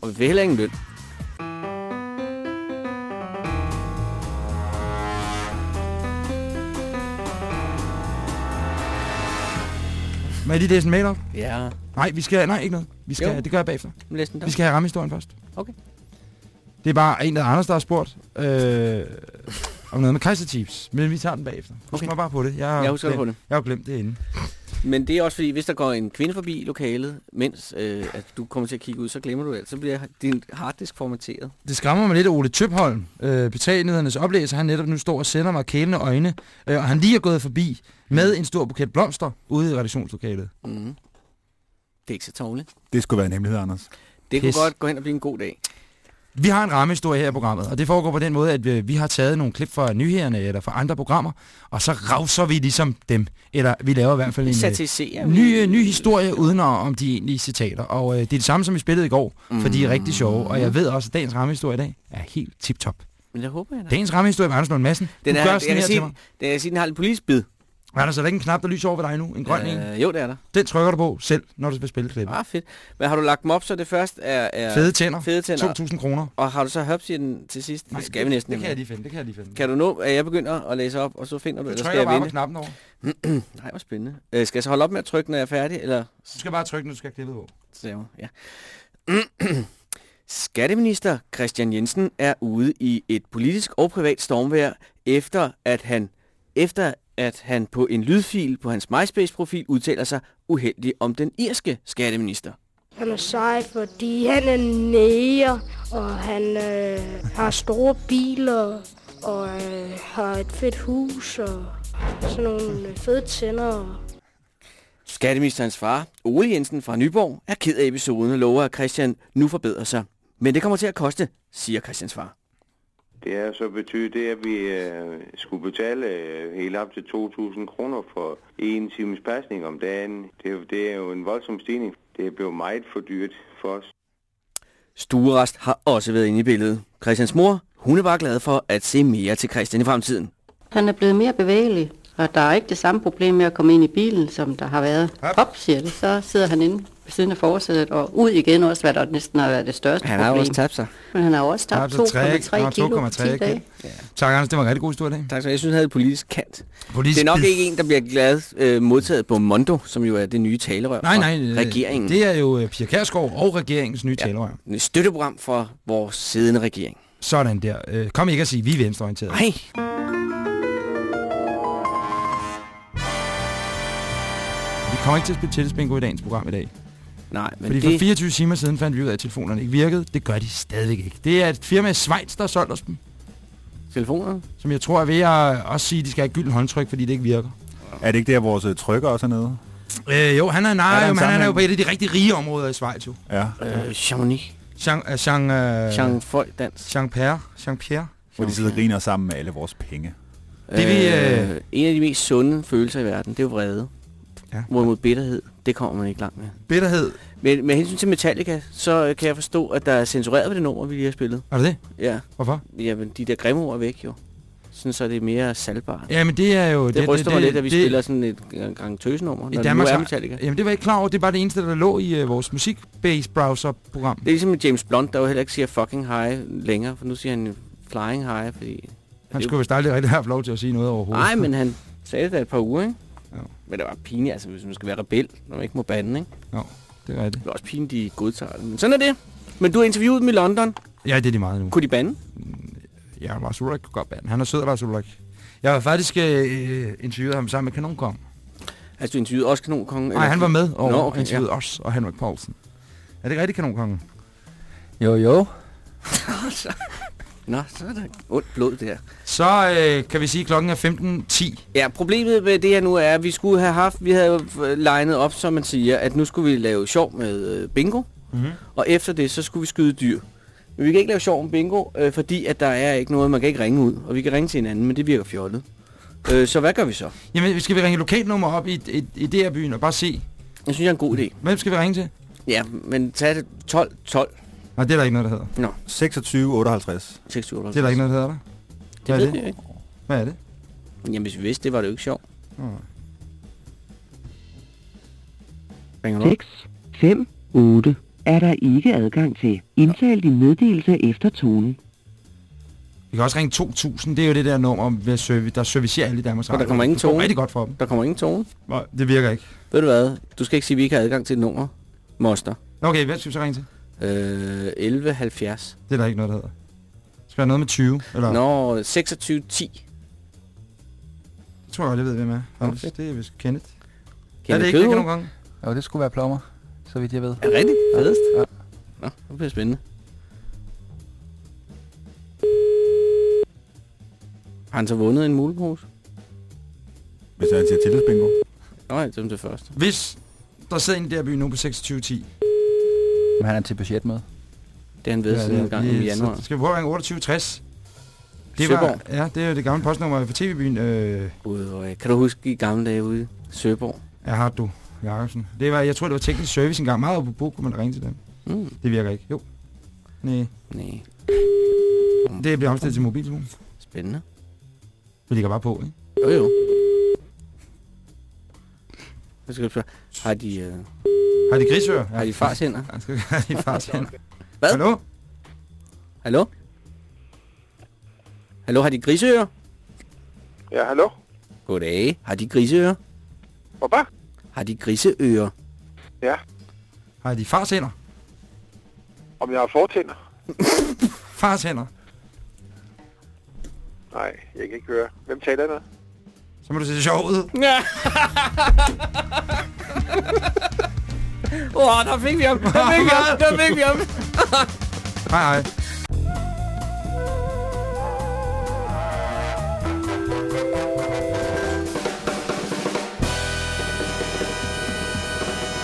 Og vi fik heller ingen løn. Må jeg lige læse en mail op? Ja, Nej, vi skal, nej, ikke noget. Vi skal, Jo. det gør jeg bagefter. læs den der. Vi skal have rammehistorien først. Okay. Det er bare en af Anders, der har spurgt øh, om noget med Kaiser Chiefs. Men vi tager den bagefter. Husk Okay. mig bare på det. Jeg, Jeg husker glemt, på det. Jeg har glemt det inden. Men det er også fordi, hvis der går en kvinde forbi lokalet, mens øh, at du kommer til at kigge ud, så glemmer du det. Så bliver din harddisk formateret. Det skræmmer mig lidt, at Ole Tøpholm, øh, betalnyhedernes oplæser, han netop nu står og sender mig kælende øjne, øh, og han lige er gået forbi med en stor buket blomster ude i redaktionslokalet. Mm. Det er ikke så tårligt. Det skulle være en hemmelighed, Anders. Det kunne Pis. godt gå hen og blive en god dag. Vi har en rammehistorie her i programmet, og det foregår på den måde, at vi, vi har taget nogle klip fra nyhederne eller fra andre programmer, og så ravser vi ligesom dem. Eller vi laver i hvert fald en øh, Satiriserer ny, øh, ny historie uden om de egentlige citater. Og øh, det er det samme, som vi spillede i går, mm. for de er rigtig sjove. Og jeg ved også, at dagens rammehistorie i dag er helt tip-top. Men det håber jeg da. Dagens rammehistorie med Anders Lund Madsen. Den er, jeg, kan sige, den, jeg kan sige, den har en politisk bid. Er der ikke en knap, der lyser over ved dig nu? En grøn en? Øh, jo, det er der. Den trykker du på selv, når du skal spille klippet. Ah, fedt. Men har du lagt dem op, så det først er... er Fede tænder. Fede tænder. 2.000 kroner. Og har du så hørt den til sidst? det skal vi næsten. Det kan jeg lige finde, det kan jeg lige finde. Kan du nå, at jeg begynder at læse op, og så finder du, du eller skal jeg vinde? knappen over. <clears throat> Nej, hvor spændende. Øh, skal jeg så holde op med at trykke, når jeg er færdig, eller... Du skal bare trykke, når du skal klippet på. Så jeg, ja. <clears throat> Skatteminister Christian Jensen er ude i et politisk og privat stormvær, efter at han, efter at han på en lydfil på hans MySpace-profil udtaler sig uheldigt om den irske skatteminister. Han er sej, fordi han er næger, og han øh, har store biler, og øh, har et fedt hus, og sådan nogle øh, fede tænder. Skatteministerens far, Ole Jensen fra Nyborg, er ked af episoden og lover, at Christian nu forbedrer sig. Men det kommer til at koste, siger Christians far. Det har så betydet det, at vi øh, skulle betale øh, helt op til 2.000 kroner for en times pasning om dagen. Det, er jo- det er jo en voldsom stigning. Det er blevet meget for dyrt for os. Stuerest har også været inde i billedet. Christians mor, hun er bare glad for at se mere til Christian i fremtiden. Han er blevet mere bevægelig, og der er ikke det samme problem med at komme ind i bilen, som der har været. Hop, siger det. Så sidder han inde ved siden af forsædet og ud igen også, hvad der næsten har været det største Han har jo problem. også tabt sig. Men han har jo også tabt Tabt sig 2,3 kilo på 10 2,3 dage. Tak, Anders. Det var en rigtig god historie i dag. Tak, så jeg synes, han havde politisk kant. Politisk Det er nok ikke en, der bliver glad øh, modtaget på Mondo, som jo er det nye talerør Nej, for nej. øh, regeringen. Det er jo øh, Pia Kærsgaard og regeringens nye ja. talerør. Et støtteprogram for vores siddende regering. Sådan der. Øh, kom ikke at sige, vi er venstreorienterede. Nej, kommer ikke til at spille tillidsbingo i dagens program i dag. nej, men Fordi det... for 24 timer siden fandt vi ud af, at telefonerne ikke virkede. Det gør de stadigvæk ikke. Det er et firma i Schweiz, der har solgt os dem. Telefonerne? Som jeg tror er ved at også sige, at de skal have et gylden håndtryk, fordi det ikke virker. Er det ikke der, vores øh, trykker også er nede? Øh, jo, han er, nej, Er jo, en men han er jo på et af de rigtig rige områder i Schweiz, jo. Ja. Øh, Chamonix. Jean, uh, Jean, uh, Jean Foy Dans. Jean-Pierre. Jean-Pierre. Hvor de sidder og griner sammen med alle vores penge. Det vi, øh, Øh, en af de mest sunde følelser i verden, det er jo vrede. Ja. Hvorimod bitterhed, det kommer man ikke langt med. Bitterhed. Men med hensyn til Metallica, så kan jeg forstå, at der er censureret ved det nummer, vi lige har spillet. Er det det? Ja, Hvorfor? jamen de der grimme ord er væk jo. sådan så det er mere salgbart. Ja, men det er jo... Det, det ryster mig lidt, at vi det, spiller sådan et gang- i når det nu er Metallica. Jamen, det var jeg ikke klar over. Det er bare det eneste, der lå i uh, vores musikbase-browser-program. Det er ligesom James Blunt, der jo heller ikke siger fucking high længere, for nu siger han flying high, fordi... Han skulle vist aldrig rigtig have haft lov til at sige noget overhovedet. Nej, men han sagde det da et par uger, ikke? Jo. Men det var pinligt, altså hvis man skal være rebel, når man ikke må bande, ikke? Det er rigtigt. Det er også pinligt, de godtager det. Men sådan er det. Men du har interviewet dem i London. Ja, det er de meget nu. Kunne de bande? Ja, Lars Ulrik kunne godt bande. Han er sød, Lars Ulrik. Jeg har faktisk øh, interviewet ham sammen med Kanonkong. Altså, du interviewede også Kanonkongen? Nej, han var med og Nå, okay, interviewede ja. os og Henrik Poulsen. Er det rigtigt, Kanonkongen? Jo, jo. <laughs> <laughs> Nå, så er der ondt blod der. Så øh, kan vi sige, at klokken er 15.10. Ja, problemet med det her nu er, at vi skulle have haft, vi havde jo legnet op, som man siger, at nu skulle vi lave sjov med øh, bingo, Mhm. og efter det, så skulle vi skyde dyr. Men vi kan ikke lave sjov med bingo, øh, fordi at der er ikke noget, man kan ikke ringe ud, og vi kan ringe til hinanden, men det virker fjollet. Øh, så hvad gør vi så? Jamen, skal vi ringe lokalnummer op i, i, i DR-byen og bare se? Jeg synes, det er en god idé. Hvem skal vi ringe til? Ja, men tag det 12, 12, Nej, det er der ikke noget, der hedder. 26, 58. 26, Det er der ikke noget, der hedder der. Det Hvad er ved det? jeg ikke. Hvad er det? Jamen, hvis vi vidste, det var det jo ikke sjovt. Nå. Ringer du op? 6, 5, 8 er der ikke adgang til. Indtal din meddelelse efter tonen. Vi kan også ringe 2000. Det er jo det der nummer, ved service, der servicerer alle i Danmarks Og der Radio. kommer ingen Det går tone. rigtig godt for dem. Der kommer ingen tone. Nej, det virker ikke. Ved du hvad? Du skal ikke sige, at vi ikke har adgang til et nummer. Moster. Okay, hvad skal vi så ringe til? Øh, 1170. Det er der ikke noget, der hedder. Skal være noget med 20? Eller? Nå, 26 10. Det tror jeg godt, jeg ved, hvem er. Faktisk. Okay. Det er vist Kenneth. Kender er det ikke Kødhoved? det, nogle gange? Jo, det skulle være plommer, så vidt jeg ved. Er det rigtigt? Fedest. Ja. Nå, det bliver spændende. Har han så vundet en mulepose? Hvis han siger tillidsbingo. Nå, ja, som det første. Hvis der sidder en i der by nu på 2610. Men han er til budgetmøde. Det er han ved ja, siden en gang i januar. Så skal vi prøve at ringe 2860. Det Søborg. var, ja, det er jo det gamle postnummer for TV-byen. Øh, Ude, kan du huske i gamle dage ude i Søborg? jeg har du, Jacobsen. Det var, jeg tror, det var teknisk service engang. Meget på bog kunne man ringe til dem. Mm. Det virker ikke. Jo. Nej. Nej, Det bliver omstillet til mobiltelefon. spændende. Vi ligger bare på, ikke? Jo, jo. Så skal du spørge, har de, øh, Har de grisører? har de farshænder? Ja, skal have de fars hænder. Hvad? Hallo? Hallo? Hallo, har de griseører? Ja, hallo? Goddag. Har de griseører? Hvorfor? Har de griseører? Ja, Har de fars hænder? om jeg har fortænder? <laughs> Fars hænder. Nej, jeg kan ikke høre. Hvem taler der? Så må du se sjov ud. Ja. Åh, oh, der fik vi ham. Der fik vi ham. Der fik vi ham. Hej, hej.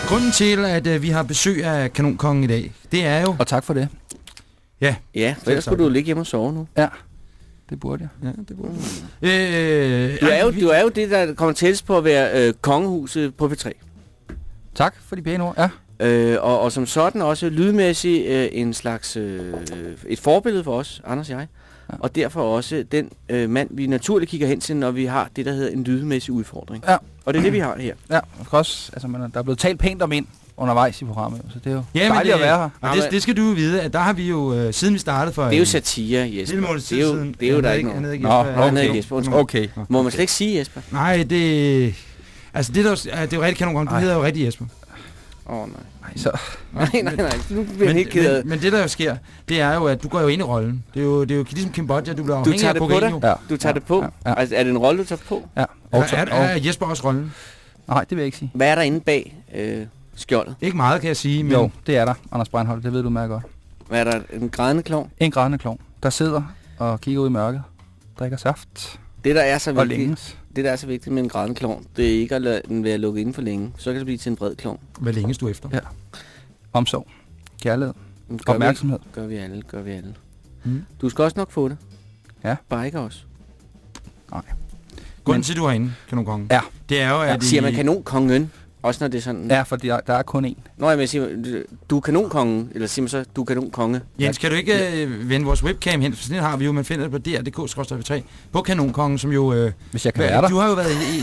Grunden til, at øh, vi har besøg af Kanonkongen i dag, det er jo... Og tak for det. Ja, Ja, for ellers skulle du ligge hjemme og sove nu. Ja, det burde jeg. ja det burde øh, Du er, jo, du er jo det, der kommer tættest på at være øh, kongehuset på P3. Tak for de pæne ord. Ja. Øh, og, og som sådan også lydmæssigt øh, en slags øh, et forbillede for os, Anders og jeg. Ja. Og derfor også den øh, mand, vi naturligt kigger hen til, når vi har det, der hedder en lydmæssig udfordring. Ja. Og det er det, vi har her. Ja, og også, altså, man, er- der er blevet talt pænt om ind undervejs i programmet, så det er jo Ja, ja, men dejligt det, at være her. Og det, det skal du jo vide, at der har vi jo, øh, siden vi startede for... Det er jo en satire, Jesper. lille Det er jo, siden. det er jo der ikke noget. Nå, Okay. Jesper. undskyld. Okay. Må man slet ikke sige Jesper? Nej, det... Altså, det, der, det er jo rigtig kanon. Du Ej. hedder jo rigtig Jesper. Åh, oh, nej. Nej, så, <laughs> Nej, nej, nej. Nu bliver Men, jeg helt ked af men, men, det, der jo sker, det er jo, at du går jo ind i rollen. Det er jo, det er jo ligesom Kim Bodja, du bliver Du afhængig tager af det på kokain. ja. Du tager ja, det på? Ja, Altså, er det en rolle, du tager på? ja. Er, Og, så- er, og, er Jesper også rollen? nej, det vil jeg ikke sige. Hvad er der inde bag øh, skjoldet? Ikke meget, kan jeg sige, men... Jo, det er der, Anders Breinholt, det ved du meget godt. Hvad er der? En grædende klovn? En grædende klovn, der sidder og kigger ud i mørket, drikker saft Det, der er så og vigtigt, længes. det, der er så vigtigt med en grædende klovn, det er ikke at lade den være lukket inden for længe. Så kan det blive til en bred klovn. Hvad længes du efter? Ja. Omsorg, kærlighed, Men Gør opmærksomhed. Vi, gør vi alle, gør vi alle. Mm. Du skal også nok få det. Ja. Bare ikke os. Grunden Men- til, du er inde, kanonkongen, Ja. det er jo, at... Ja, siger man I- kanonkongen? Også når det er sådan... Ja, for der, der er kun én. Nå, jeg vil sige, du er kanonkonge, eller siger man så, du er kanonkonge. Jens, kan du ikke øh, vende vores webcam hen? For sådan har vi jo, man finder det på dr.dk-3 på Kanonkongen, som jo... Øh, Hvis jeg kan være der. Du har jo været i...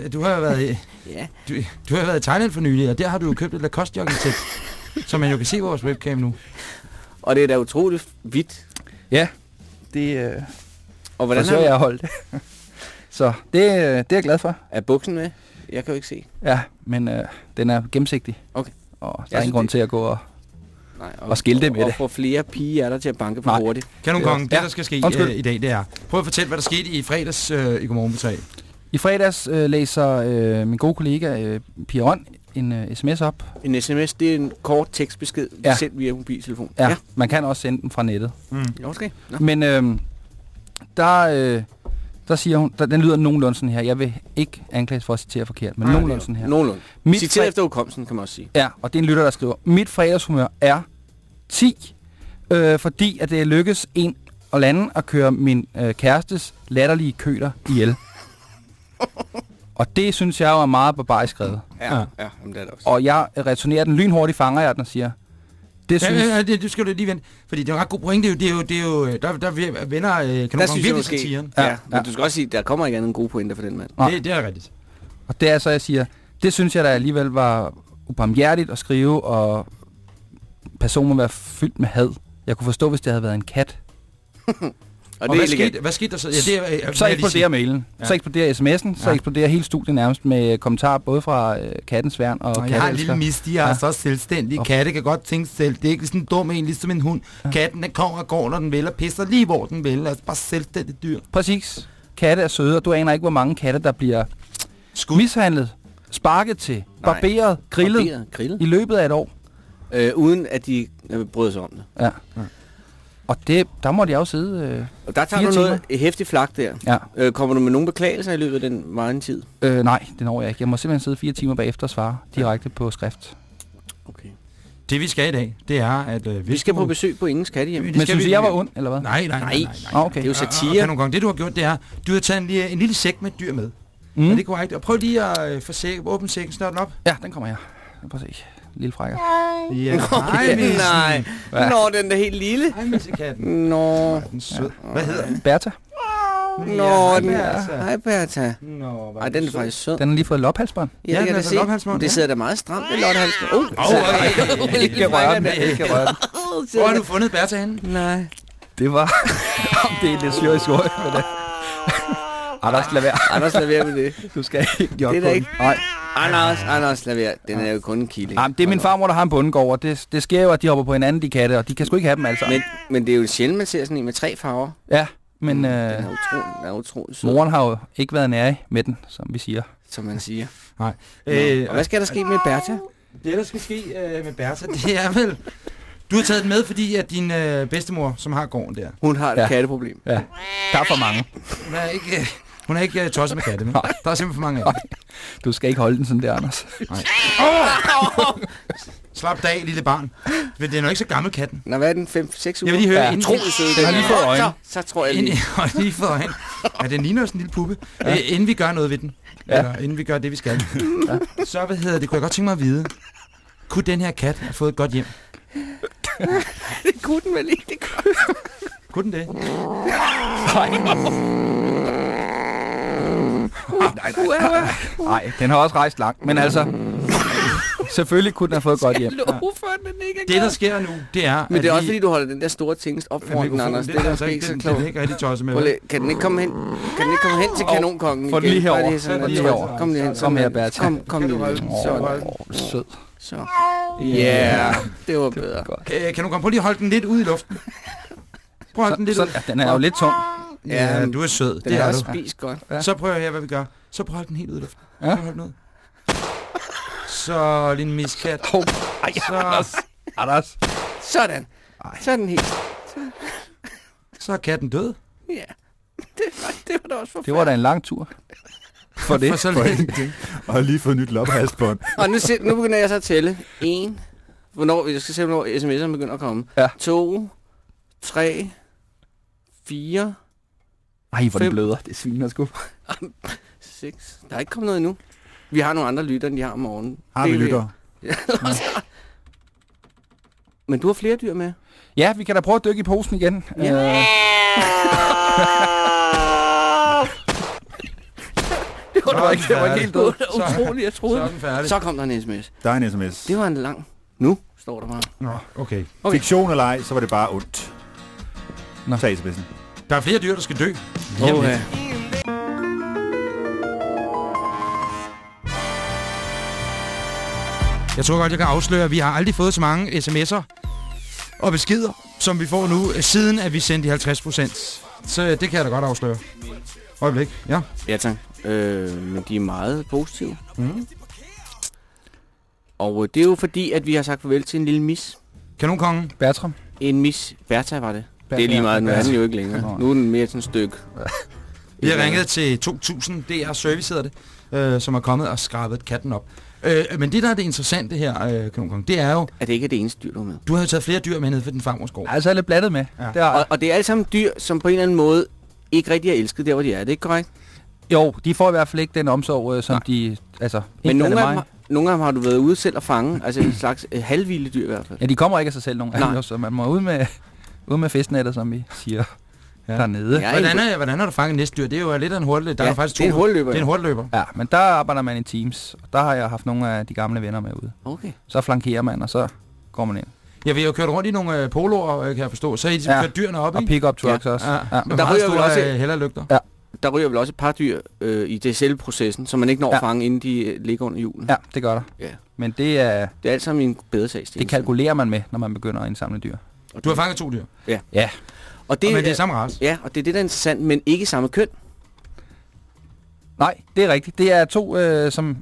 Øh, du har jo været i... Ja. Du, du har jo været i Thailand for nylig, og der har du jo købt et Lacoste jogging <laughs> så man jo kan se på vores webcam nu. Og det er da utroligt hvidt. Ja, det... Øh, og hvordan forsøger jeg at holde det. <laughs> så det, øh, det er jeg glad for. Er buksen med? Jeg kan jo ikke se. Ja, men øh, den er gennemsigtig. Okay. Og der Jeg er ingen grund det- til at gå og, Nej, og skilte med og, det. Og få flere piger er der til at banke Nej. hurtigt. Kanonkongen, det Ja. der skal ske øh, i dag, det er... Prøv at fortælle, hvad der skete i fredags øh, i Godmorgen på 3. I fredags øh, læser øh, min gode kollega øh, Pia Røn en øh, sms op. En sms, det er en kort tekstbesked, Ja. sendt via mobiltelefon. Ja, ja, man kan også sende den fra nettet. Mm. Ja, okay. Nå. Men øh, der, øh, der siger hun, der, den lyder nogenlunde sådan her. Jeg vil ikke anklages for at citere forkert, men Nej, nogenlunde sådan her. Nogenlunde. Mit Citeret efter udkomsten, kan man også sige. Ja, og det er en lytter, der skriver, mit fredagshumør er 10, øh, fordi at det lykkes en og landen at køre min øh, kærestes latterlige køler ihjel. <laughs> og det synes jeg jo er meget barbarisk skrevet. Ja, ja. ja jamen, det er det også. Og jeg returnerer den lynhurtigt, fanger jeg den og siger, det Ja, synes... ja, ja, det, du skal du lige vente, fordi det er en ret god point. Det er jo, det er jo, det er jo øh, der, der vender øh, Der Kanonkongen synes virkelig måske, satiren. ja, Ja, men ja. du skal også sige, der kommer ikke andet end gode pointer for den mand. Nej. Det, det er rigtigt. Og det er så, jeg siger, det synes jeg da alligevel var ubarmhjertigt at skrive, og personen må være fyldt med had. Jeg kunne forstå, hvis det havde været en kat. <laughs> Og, Og det er hvad skete, hvad skete der så? Ja, det er, øh, så eksploderer mailen, Ja. ja. så eksploderer sms'en, så Ja. eksploderer hele studiet nærmest med kommentarer både fra øh, Kattens Værn og, Og jeg har en Katteelsker. lille mis, de er Ja. ja. så selvstændige. Og- Katte kan godt tænke selv. Det er ikke sådan en dum en, ligesom en hund. Katten, den kommer og går, når den vil, og pisser lige, hvor den vil. Altså bare selvstændigt dyr. Præcis. Katte er søde, og du aner ikke, hvor mange katte, der bliver Skud. mishandlet, sparket til, barberet, grillet Barberet, grillet. i løbet af et år. Øh, uden at de øh, brød sig om det. Ja. Og det, der måtte jeg jo sidde... Øh, Og der tager du noget hæftigt flak der. ja. Øh, kommer du med nogle beklagelser i løbet af den meget tid? Øh, nej, det når jeg ikke. Jeg må simpelthen sidde fire timer bagefter og svare direkte på skrift. Okay. Det vi skal i dag, det er, at øh, Vi skal på besøg på Ingens Kattehjem. Det Men skal synes vi- jeg var ond, eller hvad? Nej, nej, nej. Nej. nej, nej. Ah, okay. Det er jo Og- og satire. Kanonkongen, det du har gjort, det er, du har taget en, lille, en lille sæk med et dyr med. Mm. Er det korrekt? Og prøv lige at øh, få sæk, åbne sækken, snart den op. Ja, den kommer her. Prøv at se. Lille frækker. Ja, Nej, nej. Ja. <laughs> Nå, den er helt lille. Hej, missekatten. Nå, Den er sød. Hvad hedder den? Bertha. nå, den Bertha. Hej, Bertha. Nå, Ej, den er faktisk sød. Den har lige fået lophalsbånd. Ja, Ja, det den kan er jeg se. Det sidder da meget stramt ved lottehalsen. Oh, Åh, okay. Ikke røre den. Ikke røre den. <laughs> Hvor har du fundet Bertha henne? Nej. Det var... <laughs> Det er lidt syr historie, men det... Anders, lad være. Anders, lad være med det. Du skal ikke er da på ikke-. Nej. Anders, Anders, lad være. Den er jo kun en killing. Jamen, det er min farmor, der har en bondegård, og det, det sker jo, at de hopper på hinanden, de katte, og de kan sgu ikke have dem, altså. Men, men det er jo sjældent, man ser sådan en med tre farver. Ja, men øh, Den er utrolig, den er utrolig sød, moren har jo ikke været nære med den, som vi siger. som man siger. Nej. Øh, og hvad skal der ske med Bertha? Det, der skal ske øh, med Bertha, det er vel... Du har taget den med, fordi at din øh, bedstemor, som har gården der, Hun har et Ja. katteproblem. Ja, der er for mange. hun er ikke, øh, hun er ikke øh, tosset med katte, men Nej. der er simpelthen for mange af dem. Du skal ikke holde den sådan der, Anders. <laughs> Slap af, lille barn. Men det er nok ikke så gammel katten. Nå, hvad er den? 5-6 uger? Jeg vil lige høre, Ja, inden sød. Den har lige fået øjne. Så, så tror jeg lige. og <laughs> lige fået øjne. Ja, den ligner jo sådan en lille puppe. Ja. Inden vi gør noget ved den, ja. eller inden vi gør det, vi skal, ja. så hvad hedder det, kunne jeg godt tænke mig at vide. Kunne den her kat have fået et godt hjem? <laughs> Det kunne den vel ikke. Det kunne. Kunne den det? Nej, den har også rejst langt, men altså... Selvfølgelig kunne den have fået et godt hjem. Love for, at den ikke er Det, der sker nu, det er... Men det er også fordi, du holder den der store tingest op foran den, Anders. Det er altså ikke så den, den er klogt. ikke rigtig tosset med. Prøv Kan den ikke komme hen, kan den ikke komme hen til kanonkongen få den igen? lige herover. sådan, Så lige herover. Kom lige hen. Kom sådan her. Bertha. Kom, kom lige hen. Sådan. Sød. Så. Ja, det var bedre. Kan du komme på lige at holde den lidt ud i luften? Prøv at holde den lidt ud. den er jo lidt tung. Ja, Ja, du er sød. Den Det er er også spist godt. Ja. Så prøver jeg her, hvad vi gør. Så prøv at holde den helt ud i luften. Ja. Prøv den ud. Så, lille miskat. Oh, ej, Så, Anders. Anders. Sådan. Så er den helt. så er katten død. Ja. <laughs> Det var, det var da også Det var da en lang tur. For det. For så For lidt. ingenting. Og har lige fået nyt loppehalsbånd. Og nu, se- nu begynder jeg så at tælle. En. Hvornår, jeg skal se, hvornår sms'erne begynder at komme. Ja. To. Tre. Fire. Ej, hvor Fem. bløder. Det sviner sgu. <laughs> Seks. Der er ikke kommet noget endnu. Vi har nogle andre lytter, end de har om morgenen. Har vi Det er lyttere? <laughs> Men du har flere dyr med? Ja, vi kan da prøve at dykke i posen igen. Ja. Øh, <laughs> Det var, Så da er ikke, det var færdig. helt Så- utroligt, jeg troede. så den færdig. Så kom der en sms. Der er en sms. Det var en lang. Nu står der bare. Nå, okay. Okay. Fiktion eller ej, så var det bare ondt. Nå. Tag sms'en. Der er flere dyr, der skal dø. Lige om lidt. ja. Jeg tror godt, jeg kan afsløre, at vi har aldrig fået så mange sms'er og beskeder, som vi får nu, øh, siden at vi sendte de 50 procent. Så øh, det kan jeg da godt afsløre. Øjeblik, ja. Ja, tak. Øh, men de er meget positive. Mm. Og øh, det er jo fordi, at vi har sagt farvel til en lille mis. Kanonkongen. Bertram. En mis. Bertha var det. Det er lige meget, nu er den jo ikke længere. Nu er den mere sådan et stykke. Vi har ringet til 2000 DR Service, hedder det, øh, som er kommet og skrabet katten op. Øh, men det, der er det interessante her, øh, Kanonkongen, det er jo... At det ikke er det eneste dyr, du har med. Du har jo taget flere dyr med ned for din farmors gård. Altså, jeg er lidt blandet med. Ja. Det har, Og, og det er alle sammen dyr, som på en eller anden måde ikke rigtig er elsket der, hvor de er. Er det ikke korrekt? jo, de får i hvert fald ikke den omsorg, øh, som Nej. de... Altså, Men ikke nogle af dem, har- nogle af dem har du været ude selv at fange. Altså en <clears throat> slags øh, halvvilde dyr i hvert fald. Ja, de kommer ikke af sig selv, nogen af dem, så man må ud med, ud med festnettet, som vi siger <laughs> ja. dernede. Ja, Hvordan, er, hvordan har du fanget næste dyr? Det er jo lidt af en hurtig... Der Ja, er faktisk det er to- en Det er en ja. hurtigløber. Ja, men der arbejder man i teams, og der har jeg haft nogle af de gamle venner med ude. Okay. Så flankerer man, og så går man ind. Ja, vi har jo kørt rundt i nogle øh, poloer, øh, kan jeg forstå. Så har I Ja. kørt dyrene op, Og ikke? pick-up trucks Ja. også. Ja, Ja. ja. Der ryger vel også- øh, hellerlygter. Der ryger vel også et par dyr øh, i det selve processen, som man ikke når Ja. at fange, inden de øh, ligger under julen. ja, det gør der. Ja. Men det, er, Det er alt sammen en bedre sag, det kalkulerer man med, når man begynder at indsamle dyr. Du har fanget to dyr. Ja, Og Det, det, men det er samme race. ja, og det er det, der er interessant, men ikke samme køn. nej, det er rigtigt. Det er to, øh, som...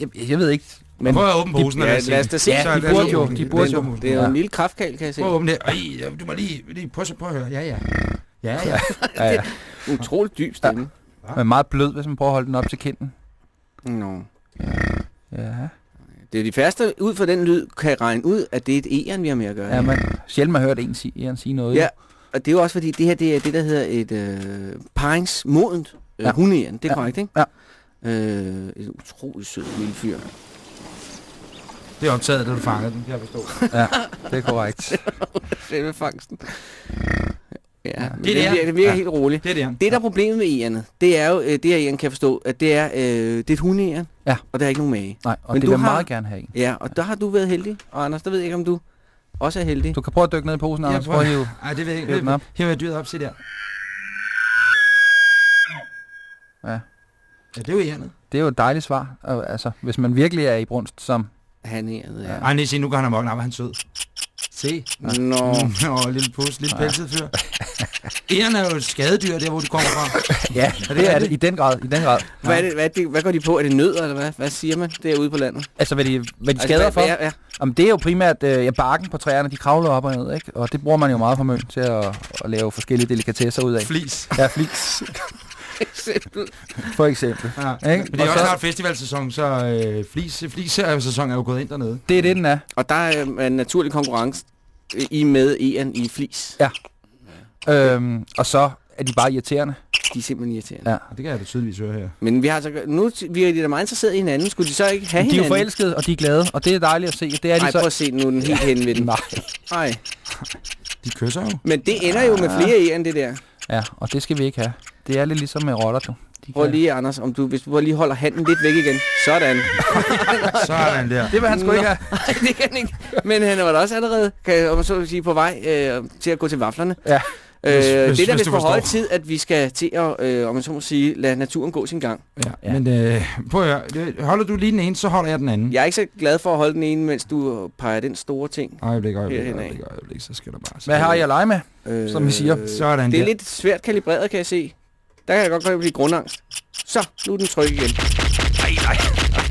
Jeg, jeg ved ikke... Men prøv at åbne posen. og Ja, lad os da se. Ja, de burde jo- de burde jo. Det er jo Ja. en lille kraftkald, kan jeg se. Prøv at åbne det. Ej, du må lige, lige prøv, prøv at høre. Ja, ja. Ja, ja. Ja, <laughs> ja. Utroligt dyb stemme. Men meget blød, hvis man prøver at holde den op til kinden. Nå. Ja, Det er de færreste, ud fra den lyd, kan regne ud, at det er et æren, vi har med at gøre. ja man, sjældent har hørt en sige, en sige noget. Ja, og det er jo også fordi, det her det er det, der hedder et øh, paringsmodent øh, Ja. ja. hundeæren. Det er Ja. korrekt, ikke? Ja. Øh, et utroligt sød lille fyr. Det er optaget, da du fangede den, kan jeg forstå. ja, det er korrekt. <laughs> Selve fangsten. Ja, Det det, er det, det. det virker Ja. helt roligt. Det er det. Det, der er problemet med ærerne, det er jo, øh, det her kan forstå, at det er, øh, det er et hundeæren, Ja. og der er ikke nogen mage. Nej, og Men det du vil jeg har- meget gerne have en. Ja, og der har du været heldig. Og Anders, der ved jeg ikke, om du også er heldig. Du kan prøve at dykke ned i posen, Anders. Prøv at hive. Ej, det ved jeg hive ikke. op. Her er dyret op, se der. Ja. Ja, det er jo ærnet. Det er jo et dejligt svar. Altså, hvis man virkelig er i brunst, som... Han æret, ja. Ej, nej, se, nu går han amok. Nej, hvor er han sød. Se. Nå. Nå, <laughs> lille pus, lille pelset fyr. Æren er jo et skadedyr, der hvor du kommer fra. Ja, det er det. I den grad. I den grad. Hvad, er det, hvad, er det, hvad går de på? Er det nødder, eller hvad? Hvad siger man derude på landet? Altså, hvad de, hvad de Altså, skader hvad- for? hvad er- ja. Jamen, det er jo primært øh, ja, barken på træerne, de kravler op og ned, ikke? Og det bruger man jo meget på møn til at, at lave forskellige delikatesser ud af. Flis. Ja, flis, <laughs> Eksempel. for eksempel. Ja. Ikke? Men det er Og også så- snart festivalsæson, så øh, flis, flis-sæson er jo gået ind dernede. Det er det, den er. Og der er en naturlig konkurrence øh, i med æren i flis. Ja. Øhm, og så er de bare irriterende. De er simpelthen irriterende. Ja. Det kan jeg da tydeligvis høre her. Men vi har altså, nu vi er de da meget interesserede i hinanden. Skulle de så ikke have De er jo hinanden? forelskede, og de er glade, og det er dejligt at se. Det er de Ej, så... prøv at se nu den helt hen ved den. Nej. Ej. De kysser jo. Men det ender jo med flere æren, det der. Ja, og det skal vi ikke have. Det er lidt ligesom med rotter, du. De Prøv kan- lige, Anders, om du, hvis du bare lige holder handen lidt væk igen. Sådan. <laughs> Sådan der. Det vil han sgu ikke have. <laughs> Nej, det kan han ikke. Men han var da også allerede, kan jeg om så sige, på vej øh, til at gå til vaflerne. Ja. Øh, Hvis- det er hvis- hvis høje forstår. tid, at vi skal til at, øh, om man så må sige, lade naturen gå sin gang. Ja, Ja. men øh, prøv at høre. Holder du lige den ene, så holder jeg den anden. Jeg er ikke så glad for at holde den ene, mens du peger den store ting. Øjeblik, øjeblik, af. øjeblik, øjeblik, så skal der bare... Hvad har jeg at lege med? Øh, Som vi siger. Sådan Det er der. lidt svært kalibreret, kan jeg se. Der kan jeg godt gå blive grundangst. Så, nu er den tryg igen. Nej, nej.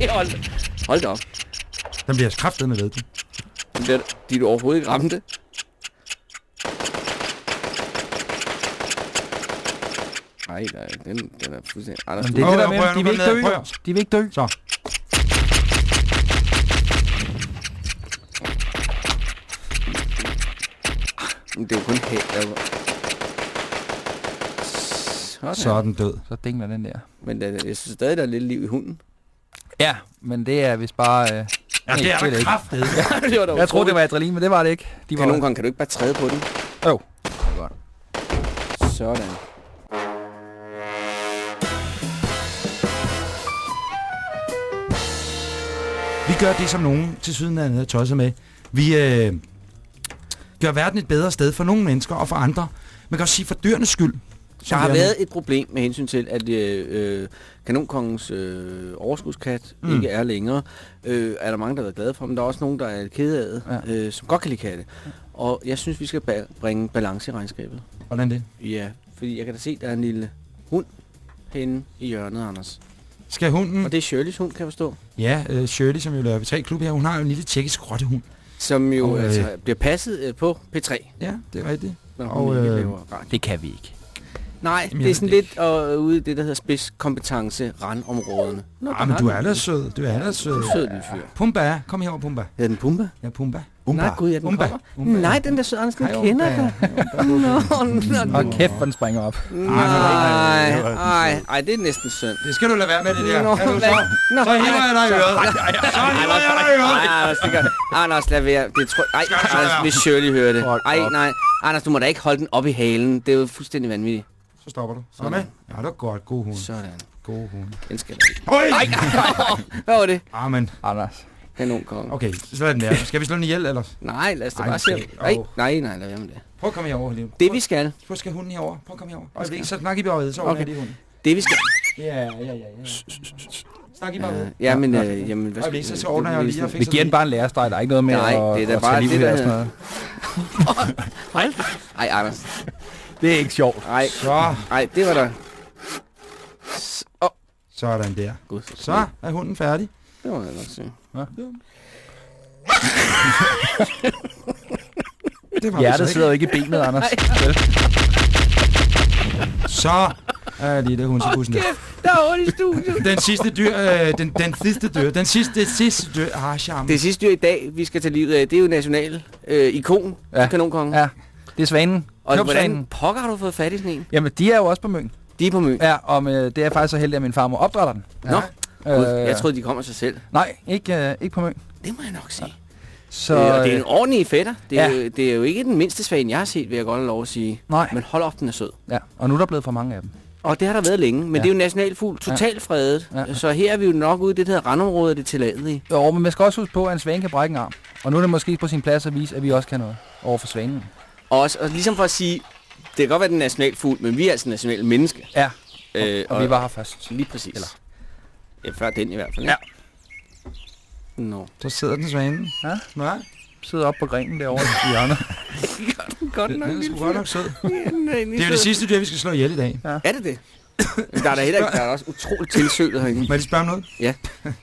Ej, hold, da- hold da op. Den bliver kraftet med ved den. Den der, de du overhovedet ikke ramte. Nej, nej, den, den er fuldstændig... Anders, Jamen, det er det der med, de vil ikke dø. jo. De vil ikke dø. Så. Men det er jo kun hæld. Der... Sådan. Så er den død. Så dingler den der. Men der, jeg synes stadig, der er lidt liv i hunden. Ja, men det er vist bare... Øh, Ja, det er der ikke. kraftedeme. <laughs> det var Jeg troede, det var adrenalin, men det var det ikke. De var, Kan nogle gange kan du ikke bare træde på den? Jo. Sådan. Gør det, som nogen til syden er tosset med. Vi øh, gør verden et bedre sted for nogle mennesker og for andre. Man kan også sige for dyrenes skyld. Der har været et problem med hensyn til, at øh, øh, kanonkongens øh, overskudskat Mm. ikke er længere. Øh, er der mange, der har været glade for, men der er også nogen, der er kede af ja. øh, som godt kan lide katte. Og jeg synes, vi skal ba- bringe balance i regnskabet. Hvordan det? Ja, fordi jeg kan da se, der er en lille hund henne i hjørnet, Anders. Skal hunden... Og det er Shirleys hund, kan jeg forstå. Ja, øh, Shirley, som jo laver P3-klub her, hun har jo en lille tjekkisk rottehund. Som jo Og, øh, altså, bliver passet øh, på P3. Ja, det er rigtigt. Når Og, øh, laver radio. Det kan vi ikke. Nej, Jamen, det er sådan ved lidt øh, ude i det, der hedder spidskompetence randområderne. Nå, Ah, men du er da sød. Du er da sød. Sød lille fyr. Pumba, kom herover, Pumba. Hedder den Pumba? Ja, Pumba. Nej, gud, ja, den Umba. kommer. Umba. Nej, den der den Hej, kender Umba. dig. Nå, nå, Og kæft, hvor den springer op. Nej, ej, ej, det er næsten synd. Det skal du lade være med, det der. Nå, Er du så? Nå, Så hiver jeg dig i så- øret. Så hiver jeg dig i øret. Ej, Anders, det gør... Anders, lad være. Det tror... Ej, Anders, hvis Shirley hører det. Ej, nej. Anders, du må da ikke holde den op i halen. Det er jo fuldstændig vanvittigt. Så stopper du. Så er med. Ja, det er godt. God hund. Sådan. God hund. Den skal Oj! Ej, <laughs> hvad var det? Ah, men. Anders. Kanonkongen. Okay, så er den der. Skal vi slå den ihjel, eller? Nej, lad os da Ej, bare se. okay. Nej, nej, nej, lad være med det. Prøv at komme herover, Liv. Det vi skal, Prøv at skal hunden herover. Prøv at komme herover. Og så snak i bare så Okay. lige hunden. det vi skal... Ja, ja, ja, ja. Snak i bare Øh, ja, men, øh, jamen, hvad Øjeblik, så ordner jeg jo lige og Vi giver den bare en lærestreg, der er ikke noget med Nej, at, det er da bare det, der hedder- noget. <laughs> Ej, Anders. Det er ikke sjovt. Ej, Så, ej, det var der... Sådan der. gud. Så er hunden færdig. Det må jeg nok sige. <laughs> Det var Hjertet så sidder jo ikke i benet, Anders. Vel? Så er lige det hundebussen der. Der er ondt i studiet. Den sidste dyr, øh, den, den sidste dyr, den sidste, det sidste dyr, ah, charme. Det sidste dyr i dag, vi skal tage livet af, det er jo national øh, ikon, Ja. ja. kanonkongen. Ja, det er svanen. Og Knopsvanen. hvordan pokker har du fået fat i sådan en? Jamen, de er jo også på møn. De er på møn. Ja, og med, det er faktisk så heldig, at min farmor opdrætter den. Nå, Gud, Øh, jeg troede, de kom af sig selv. Nej, ikke, øh, ikke på møn. Det må jeg nok sige. Så, Så, øh, og det er en øh, ordentlig fætter. Det er, ja. jo, det er jo ikke den mindste svane, jeg har set, vil jeg godt have lov at sige. nej, Men hold op, den er sød. ja. Og nu er der blevet for mange af dem. Og det har der været længe, men Ja. ja. det er jo nationalfugl, totalt fredet. Ja. Ja. Så her er vi jo nok ude i det her randområde, det er tilladet i. Jo, men man skal også huske på, at en svane kan brække en arm. Og nu er det måske på sin plads at vise, at vi også kan noget over for svanen. Og, også, og ligesom for at sige, det kan godt være, den er nationalfugl, men vi er altså nationale mennesker. Ja, Øh, og vi var her først. Lige præcis. Eller- Ja, før den i hvert fald. Ja. Nå. Så sidder den svanen. Ja. Nej, Sidder op på grenen derovre i hjørnet. <laughs> Godt den, nok, <laughs> den er sgu godt nok sød. Det er jo det sidste dyr, vi skal slå ihjel i dag. Er det det? <coughs> der er der heller ikke, der er også utroligt tilsølet herinde. Må jeg lige spørge om noget? Ja. <laughs>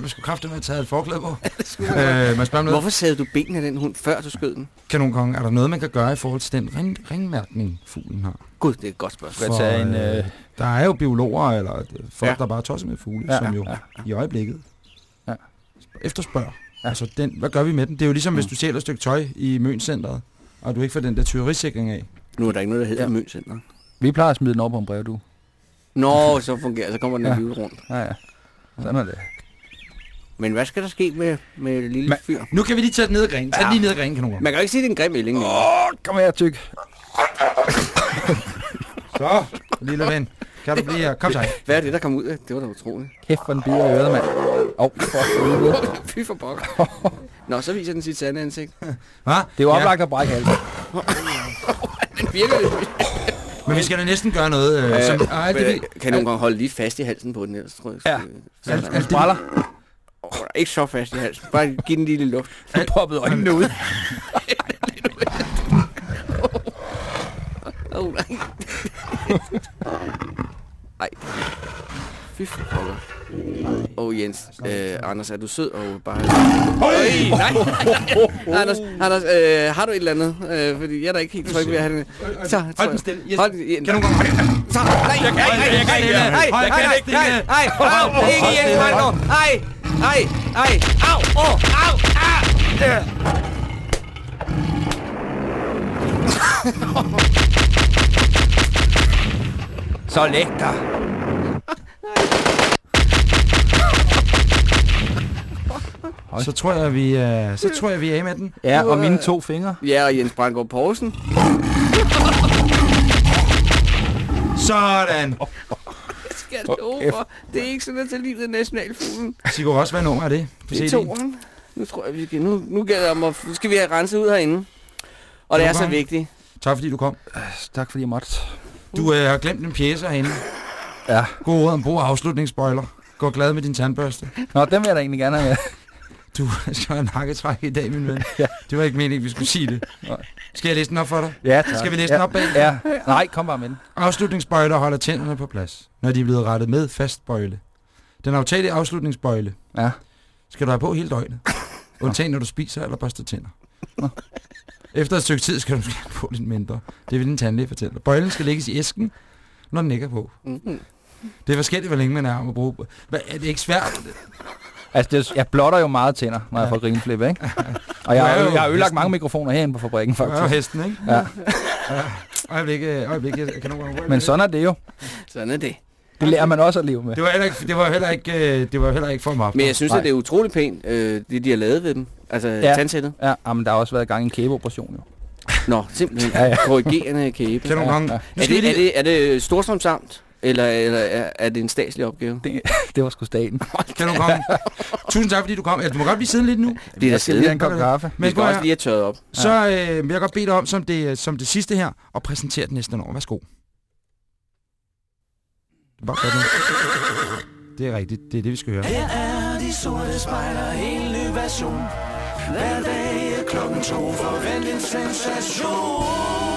Man skulle kraftigt med at tage et forklæde på. øh, må jeg spørge om noget? Hvorfor sagde du benene af den hund, før du skød den? Kanonkonge, er der noget, man kan gøre i forhold til den ring, ringmærkning, fuglen har? Gud, det er et godt spørgsmål. Jeg tage en... Øh, Der er jo biologer, eller øh, folk, Ja. der bare tosser med fugle, Ja, som jo ja, i øjeblikket Ja. efterspørger. Ja. Altså, den, hvad gør vi med den? Det er jo ligesom, hvis Mm. du sælger et stykke tøj i Møncenteret, og du ikke får den der tyverisikring af. Nu er der ikke noget, der hedder Ja. ja. Møncenter. vi plejer at smide den over på en brev, du. Nå, så fungerer så kommer den Ja. ja. rundt. Ja, ja. Sådan er det. Men hvad skal der ske med, med lille Men- fyr? Nu kan vi lige tage den ned ad grenen. Tag den lige ned ad grenen, kanonkonge. Man kan jo ikke sige, det er en grim ælling. Åh, kom her, tyk. <laughs> Så, lille ven. Kan du blive her? Kom så. Hvad er det, der kom ud af? Det var da utroligt. Kæft, hvor den bider i øret, mand. Åh, oh, <laughs> for helvede. Fy for pokker. <laughs> Nå, så viser den sit sande ansigt. Hva? Det er jo oplagt at brække halsen. Den virker lidt. Men vi skal da næsten gøre noget, øh, som... Ej, det, Øh, kan nogle gange holde lige fast i halsen på den ellers, tror jeg. Ja. Sådan. Den spræller. Åh, ikke så fast i halsen. Bare giv den lige lidt luft. Du poppede øjnene ud. Nej. Ej. Fy for pokker. Oh, Jens. Øh, Anders, er du sød og bare... Øj, nej. Anders, Anders øh, har du et eller andet? Øh, fordi jeg er da ikke helt tryg ved at have den. Så, Hold den stille. Yes. Hold den. Kan du godt... Så, nej, jeg kan ikke, jeg kan ikke, nej, Hold nej, nej, nej, nej, au, ikke Jens. Mandrup, nej, nej, nej, au, åh, au, ah, <laughs> Så lækker. Hold. så tror jeg, vi er, så tror jeg, vi er af med den. Ja, og mine to fingre. Ja, og Jens Brandgaard Poulsen. Sådan. Skal jeg love for. Det er ikke sådan, at tage livet af nationalfuglen. Sigurd Ross, hvad nummer er det? På Det er CD'en? toeren. Nu tror jeg, vi skal... Nu, nu, gælder om at, nu skal vi have renset ud herinde. Og det er så vigtigt. Tak fordi du kom. Tak fordi jeg måtte. Du øh, har glemt en pjæse herinde. Ja. God råd om brug af afslutningsspoiler. Gå glad med din tandbørste. Nå, den vil jeg da egentlig gerne have med. <laughs> Du skal have nakketræk i dag, min ven. Ja. Det var ikke meningen, vi skulle sige det. Skal jeg læse den op for dig? Ja, tak. Skal vi læse ja. den op bag? Ja. Nej, kom bare med den. Afslutningsbøjler holder tænderne på plads, når de er blevet rettet med fast bøjle. Den aftagelige afslutningsbøjle Ja. skal du have på hele døgnet. Undtagen når du spiser eller børster tænder. Efter et stykke tid skal du skære på lidt mindre. Det vil din tandlæge fortælle dig. Bøjlen skal lægges i æsken, når den ikke er på. Mm-hmm. Det er forskelligt, hvor længe man er om at bruge. Hvad, er det ikke svært? Altså, det, er- jeg blotter jo meget tænder, når jeg får grinflip, ikke? <laughs> Og jeg, jo jeg har ødelagt mange mikrofoner herinde på fabrikken, Du er jo faktisk. hesten, ikke? Ja. Ja. Øjeblik, øh, øjeblik, jeg kan nogle gange Men sådan er det jo. Sådan er det. Det lærer man også at leve med. Det var heller ikke, det var heller ikke, øh, det var heller ikke for mig. Men jeg synes, Nej. at det er utroligt pænt, øh, det de har lavet ved dem. Altså Ja. ja. tandsættet. Ja, ah, men der har også været gang i en kæbeoperation, jo. Nå, simpelthen. Ja, ja. Korrigerende kæbe. <laughs> Kan nogle gange... ja. Er skal vi det, er, det, er det Storstrøms Amt? Eller, eller er, er det en statslig opgave? Det, <laughs> det var sgu staten. kan du komme? Tusind tak, fordi du kom. Ja, du må godt blive siddende lidt nu. Det er Jeg skal lige have en siddende. kop kaffe. Vi Men skal prøv også lige have tørret op. Så øh, vil jeg godt bede dig om, som det, som det sidste her, at præsentere den næste år. Værsgo. Det er bare godt nu. Det er rigtigt. Det er det, vi skal høre. Her er de sorte spejler, en ny version. Hver dag er klokken to, forvent en sensation.